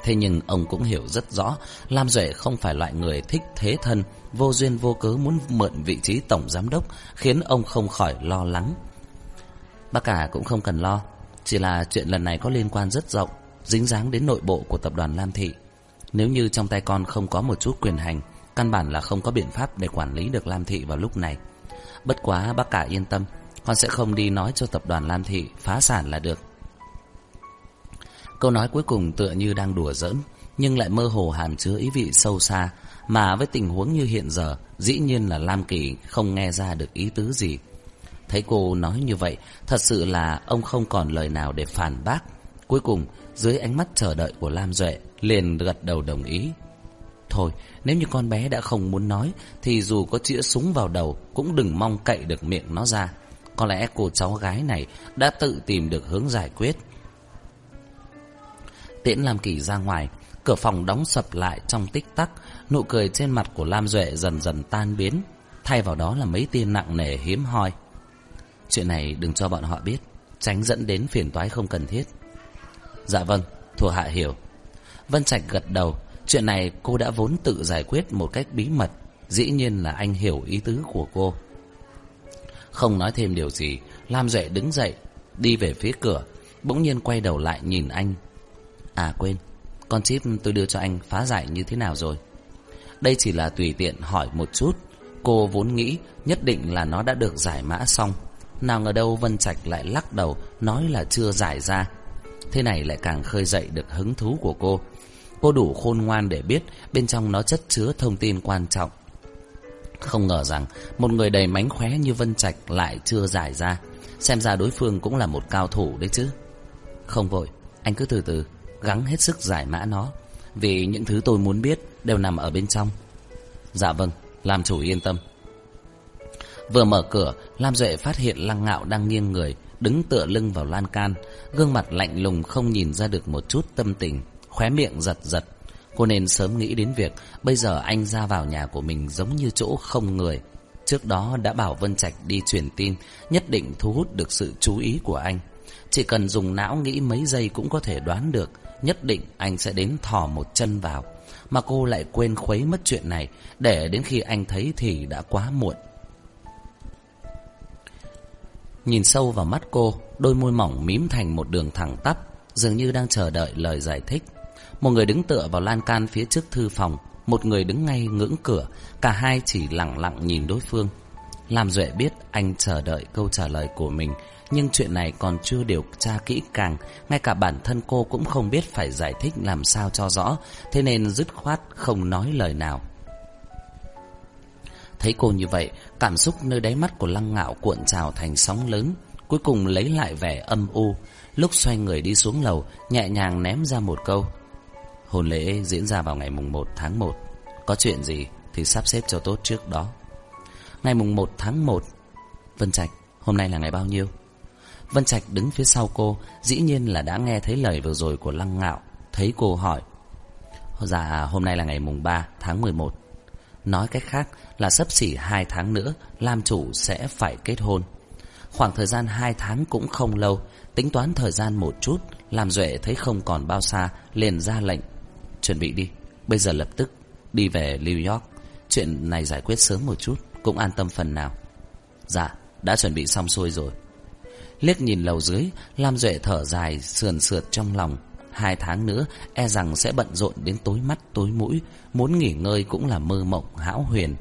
S1: Thế nhưng ông cũng hiểu rất rõ, Lam Duệ không phải loại người thích thế thân, Vô duyên vô cớ muốn mượn vị trí tổng giám đốc, Khiến ông không khỏi lo lắng. Bác cả cũng không cần lo, Chỉ là chuyện lần này có liên quan rất rộng. Dính dáng đến nội bộ của tập đoàn Lam Thị. Nếu như trong tay con không có một chút quyền hành, Căn bản là không có biện pháp để quản lý được Lam Thị vào lúc này. Bất quá bác cả yên tâm, Con sẽ không đi nói cho tập đoàn Lam Thị phá sản là được. Câu nói cuối cùng tựa như đang đùa giỡn, Nhưng lại mơ hồ hàm chứa ý vị sâu xa, Mà với tình huống như hiện giờ, Dĩ nhiên là Lam Kỳ không nghe ra được ý tứ gì. Thấy cô nói như vậy, Thật sự là ông không còn lời nào để phản bác. Cuối cùng dưới ánh mắt chờ đợi của Lam Duệ, liền gật đầu đồng ý. Thôi, nếu như con bé đã không muốn nói, Thì dù có chĩa súng vào đầu, Cũng đừng mong cậy được miệng nó ra. Có lẽ cô cháu gái này Đã tự tìm được hướng giải quyết. Tiễn Lam Kỳ ra ngoài, Cửa phòng đóng sập lại trong tích tắc. Nụ cười trên mặt của Lam Duệ dần dần tan biến. Thay vào đó là mấy tia nặng nề hiếm hoi. Chuyện này đừng cho bọn họ biết, Tránh dẫn đến phiền toái không cần thiết. Dạ vâng, thua hạ hiểu. Vân Trạch gật đầu. Chuyện này cô đã vốn tự giải quyết một cách bí mật. Dĩ nhiên là anh hiểu ý tứ của cô. Không nói thêm điều gì Lam Duệ đứng dậy Đi về phía cửa Bỗng nhiên quay đầu lại nhìn anh. À quên Con chip tôi đưa cho anh phá giải như thế nào rồi? Đây chỉ là tùy tiện hỏi một chút. Cô vốn nghĩ Nhất định là nó đã được giải mã xong. Nào ngờ đâu Vân Trạch lại lắc đầu Nói là chưa giải ra. Thế này lại càng khơi dậy được hứng thú của cô. Cô đủ khôn ngoan để biết Bên trong nó chất chứa thông tin quan trọng. Không ngờ rằng Một người đầy mánh khóe như Vân Trạch Lại chưa giải ra. Xem ra đối phương cũng là một cao thủ đấy chứ. Không vội, Anh cứ từ từ, Gắng hết sức giải mã nó. Vì những thứ tôi muốn biết Đều nằm ở bên trong. Dạ vâng Làm chủ yên tâm. Vừa mở cửa, Lam Duệ phát hiện Lăng Ngạo đang nghiêng người. Đứng tựa lưng vào lan can, Gương mặt lạnh lùng không nhìn ra được một chút tâm tình, Khóe miệng giật giật. Cô nên sớm nghĩ đến việc Bây giờ anh ra vào nhà của mình giống như chỗ không người. Trước đó đã bảo Vân Trạch đi truyền tin, Nhất định thu hút được sự chú ý của anh. Chỉ cần dùng não nghĩ mấy giây cũng có thể đoán được, Nhất định anh sẽ đến thò một chân vào. Mà cô lại quên khuấy mất chuyện này, Để đến khi anh thấy thì đã quá muộn. Nhìn sâu vào mắt cô, Đôi môi mỏng mím thành một đường thẳng tắp, Dường như đang chờ đợi lời giải thích. Một người đứng tựa vào lan can phía trước thư phòng, Một người đứng ngay ngưỡng cửa, Cả hai chỉ lặng lặng nhìn đối phương. Làm Duệ biết anh chờ đợi câu trả lời của mình, Nhưng chuyện này còn chưa điều tra kỹ càng, Ngay cả bản thân cô cũng không biết phải giải thích làm sao cho rõ, Thế nên dứt khoát không nói lời nào. Thấy cô như vậy, Cảm xúc nơi đáy mắt của lăng ngạo cuộn trào thành sóng lớn, Cuối cùng lấy lại vẻ âm u. Lúc xoay người đi xuống lầu, Nhẹ nhàng ném ra một câu, Hôn lễ diễn ra vào ngày mùng 1 tháng 1 Có chuyện gì thì sắp xếp cho tốt trước đó. Ngày mùng 1 tháng 1 Vân Trạch, Hôm nay là ngày bao nhiêu? Vân Trạch đứng phía sau cô, Dĩ nhiên là đã nghe thấy lời vừa rồi của Lăng Ngạo, Thấy cô hỏi Dạ hôm nay là ngày mùng 3 tháng 11 Nói cách khác là sắp xỉ 2 tháng nữa Lam chủ sẽ phải kết hôn Khoảng thời gian 2 tháng cũng không lâu Tính toán thời gian một chút Làm Duệ thấy không còn bao xa Liền ra lệnh Chuẩn bị đi Bây giờ lập tức đi về New York Chuyện này giải quyết sớm một chút Cũng an tâm phần nào Dạ đã chuẩn bị xong xuôi rồi. Liếc nhìn lầu dưới, Lam Duệ thở dài, sườn sượt trong lòng. Hai tháng nữa, e rằng sẽ bận rộn đến tối mắt tối mũi, muốn nghỉ ngơi cũng là mơ mộng hão huyền.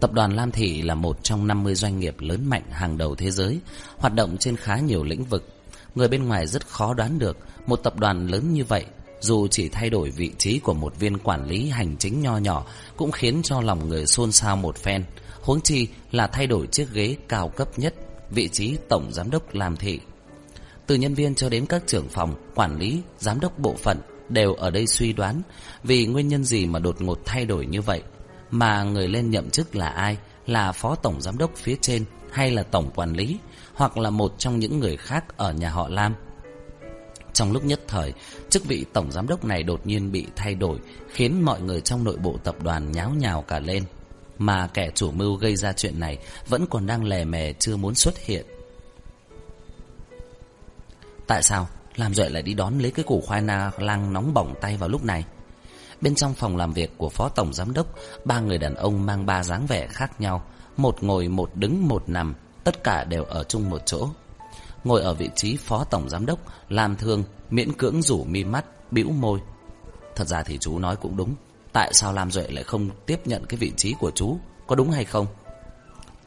S1: Tập đoàn Lam Thị là một trong 50 doanh nghiệp lớn mạnh hàng đầu thế giới, hoạt động trên khá nhiều lĩnh vực. Người bên ngoài rất khó đoán được một tập đoàn lớn như vậy, dù chỉ thay đổi vị trí của một viên quản lý hành chính nho nhỏ cũng khiến cho lòng người xôn xao một phen. Huống chi là thay đổi chiếc ghế cao cấp nhất, vị trí tổng giám đốc Lam Thị. Từ nhân viên cho đến các trưởng phòng, quản lý, giám đốc bộ phận đều ở đây suy đoán vì nguyên nhân gì mà đột ngột thay đổi như vậy mà người lên nhậm chức là ai, là phó tổng giám đốc phía trên hay là tổng quản lý, hoặc là một trong những người khác ở nhà họ Lam. Trong lúc nhất thời, chức vị tổng giám đốc này đột nhiên bị thay đổi, khiến mọi người trong nội bộ tập đoàn nháo nhào cả lên. Mà kẻ chủ mưu gây ra chuyện này vẫn còn đang lè mè chưa muốn xuất hiện. Tại sao Lam Duệ lại đi đón lấy cái củ khoai na lang nóng bỏng tay vào lúc này? Bên trong phòng làm việc của Phó Tổng Giám Đốc, ba người đàn ông mang ba dáng vẻ khác nhau. Một ngồi, một đứng, một nằm, tất cả đều ở chung một chỗ. Ngồi ở vị trí Phó Tổng Giám Đốc, làm thương, miễn cưỡng rủ mi mắt, bĩu môi. Thật ra thì chú nói cũng đúng. Tại sao Lam Duệ lại không tiếp nhận cái vị trí của chú? Có đúng hay không?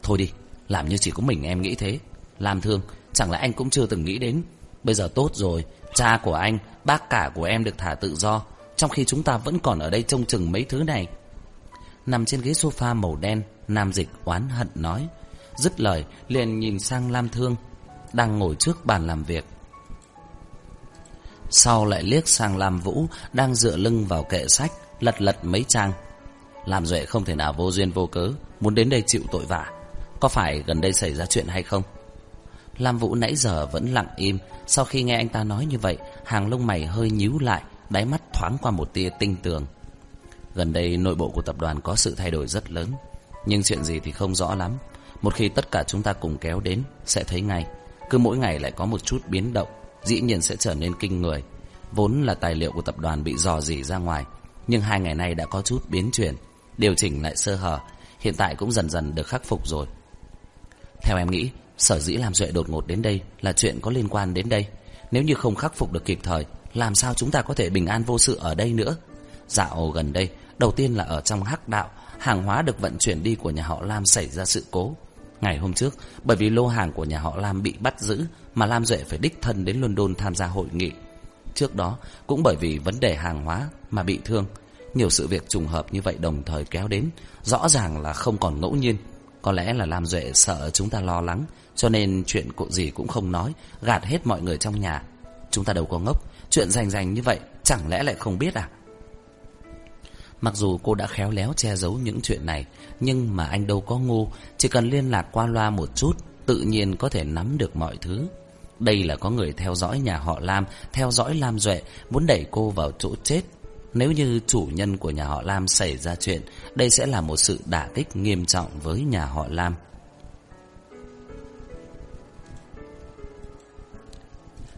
S1: Thôi đi, làm như chỉ có mình em nghĩ thế. Lam thương, chẳng lẽ anh cũng chưa từng nghĩ đến. Bây giờ tốt rồi, cha của anh, bác cả của em được thả tự do. Trong khi chúng ta vẫn còn ở đây trông chừng mấy thứ này Nằm trên ghế sofa màu đen Nam dịch oán hận nói Dứt lời liền nhìn sang Lam Thương Đang ngồi trước bàn làm việc Sau lại liếc sang Lam Vũ Đang dựa lưng vào kệ sách Lật lật mấy trang làm Duệ không thể nào vô duyên vô cớ Muốn đến đây chịu tội vả Có phải gần đây xảy ra chuyện hay không Lam Vũ nãy giờ vẫn lặng im Sau khi nghe anh ta nói như vậy Hàng lông mày hơi nhíu lại đáy mắt thoáng qua một tia tinh tường. Gần đây nội bộ của tập đoàn có sự thay đổi rất lớn, nhưng chuyện gì thì không rõ lắm. Một khi tất cả chúng ta cùng kéo đến, sẽ thấy ngay. Cứ mỗi ngày lại có một chút biến động, dĩ nhiên sẽ trở nên kinh người. Vốn là tài liệu của tập đoàn bị dò dỉ ra ngoài, nhưng hai ngày nay đã có chút biến chuyển, điều chỉnh lại sơ hở, hiện tại cũng dần dần được khắc phục rồi. Theo em nghĩ, sở dĩ làm duệ đột ngột đến đây là chuyện có liên quan đến đây. Nếu như không khắc phục được kịp thời, làm sao chúng ta có thể bình an vô sự ở đây nữa Dạo gần đây Đầu tiên là ở trong hắc đạo Hàng hóa được vận chuyển đi của nhà họ Lam xảy ra sự cố Ngày hôm trước Bởi vì lô hàng của nhà họ Lam bị bắt giữ Mà Lam Duệ phải đích thân đến London tham gia hội nghị Trước đó Cũng bởi vì vấn đề hàng hóa mà bị thương. Nhiều sự việc trùng hợp như vậy đồng thời kéo đến, Rõ ràng là không còn ngẫu nhiên. Có lẽ là Lam Duệ sợ chúng ta lo lắng, Cho nên chuyện cụ gì cũng không nói, Gạt hết mọi người trong nhà. Chúng ta đâu có ngốc, Chuyện rành rành như vậy Chẳng lẽ lại không biết à? Mặc dù cô đã khéo léo che giấu những chuyện này, Nhưng mà anh đâu có ngu, Chỉ cần liên lạc qua loa một chút, Tự nhiên có thể nắm được mọi thứ. Đây là có người theo dõi nhà họ Lam, Theo dõi Lam Duệ, Muốn đẩy cô vào chỗ chết. Nếu như chủ nhân của nhà họ Lam xảy ra chuyện Đây sẽ là một sự đả kích nghiêm trọng với nhà họ Lam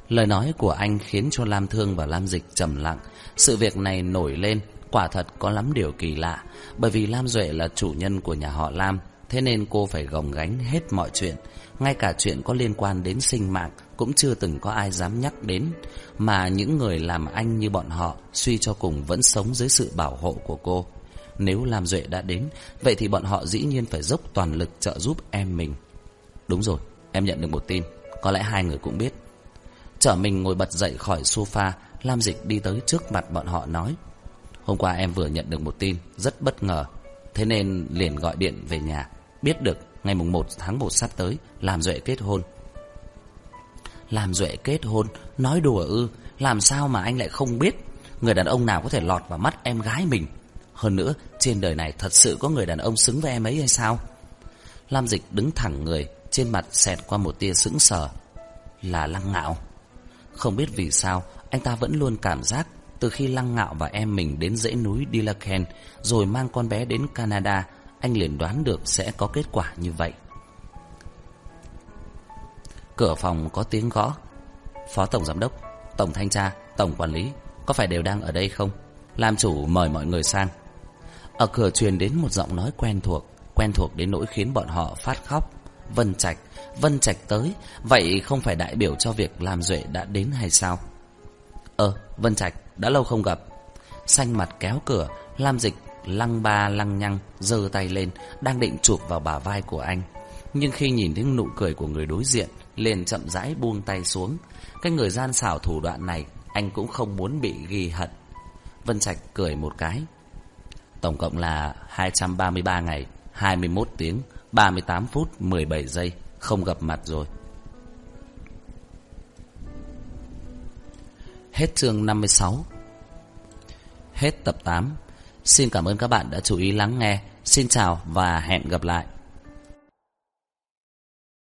S1: Lời nói của anh khiến cho Lam Thương và Lam Dịch trầm lặng. Sự việc này nổi lên, quả thật có lắm điều kỳ lạ. Bởi vì Lam Duệ là chủ nhân của nhà họ Lam, thế nên cô phải gồng gánh hết mọi chuyện. Ngay cả chuyện có liên quan đến sinh mạng cũng chưa từng có ai dám nhắc đến. Mà những người làm anh như bọn họ suy cho cùng vẫn sống dưới sự bảo hộ của cô. Nếu Lam Duệ đã đến, vậy thì bọn họ dĩ nhiên phải dốc toàn lực trợ giúp em mình. Đúng rồi, em nhận được một tin, có lẽ hai người cũng biết. Trở mình ngồi bật dậy khỏi sofa Lam Dịch đi tới trước mặt bọn họ nói Hôm qua em vừa nhận được một tin Rất bất ngờ Thế nên liền gọi điện về nhà Biết được ngày mùng 1 tháng 1 sắp tới Làm Duệ kết hôn làm Duệ kết hôn Nói đùa ư Làm sao mà anh lại không biết? Người đàn ông nào có thể lọt vào mắt em gái mình? Hơn nữa trên đời này thật sự có người đàn ông xứng với em ấy hay sao? Lam Dịch đứng thẳng người Trên mặt xẹt qua một tia sững sờ. Là lăng ngạo. Không biết vì sao, anh ta vẫn luôn cảm giác từ khi Lăng Ngạo và em mình đến dãy núi Dillaken rồi mang con bé đến Canada, anh liền đoán được sẽ có kết quả như vậy. Cửa phòng có tiếng gõ. Phó Tổng Giám Đốc, Tổng Thanh tra, Tổng Quản lý, có phải đều đang ở đây không? Làm chủ mời mọi người sang. Ở cửa truyền đến một giọng nói quen thuộc Quen thuộc đến nỗi khiến bọn họ phát khóc Vân Trạch Vân Trạch tới Vậy không phải đại biểu cho việc làm Duệ đã đến hay sao Ờ Vân Trạch Đã lâu không gặp Xanh mặt kéo cửa Lam Dịch lăng ba lăng nhăng giơ tay lên Đang định chụp vào bả vai của anh Nhưng khi nhìn thấy nụ cười của người đối diện liền chậm rãi buông tay xuống. Cái người gian xảo thủ đoạn này, Anh cũng không muốn bị ghi hận. Vân Trạch cười một cái. Tổng cộng là 233 ngày 21 tiếng 38 phút 17 giây. Không gặp mặt rồi. Hết chương 56 Hết tập 8 Xin cảm ơn các bạn đã chú ý lắng nghe. Xin chào và hẹn gặp lại.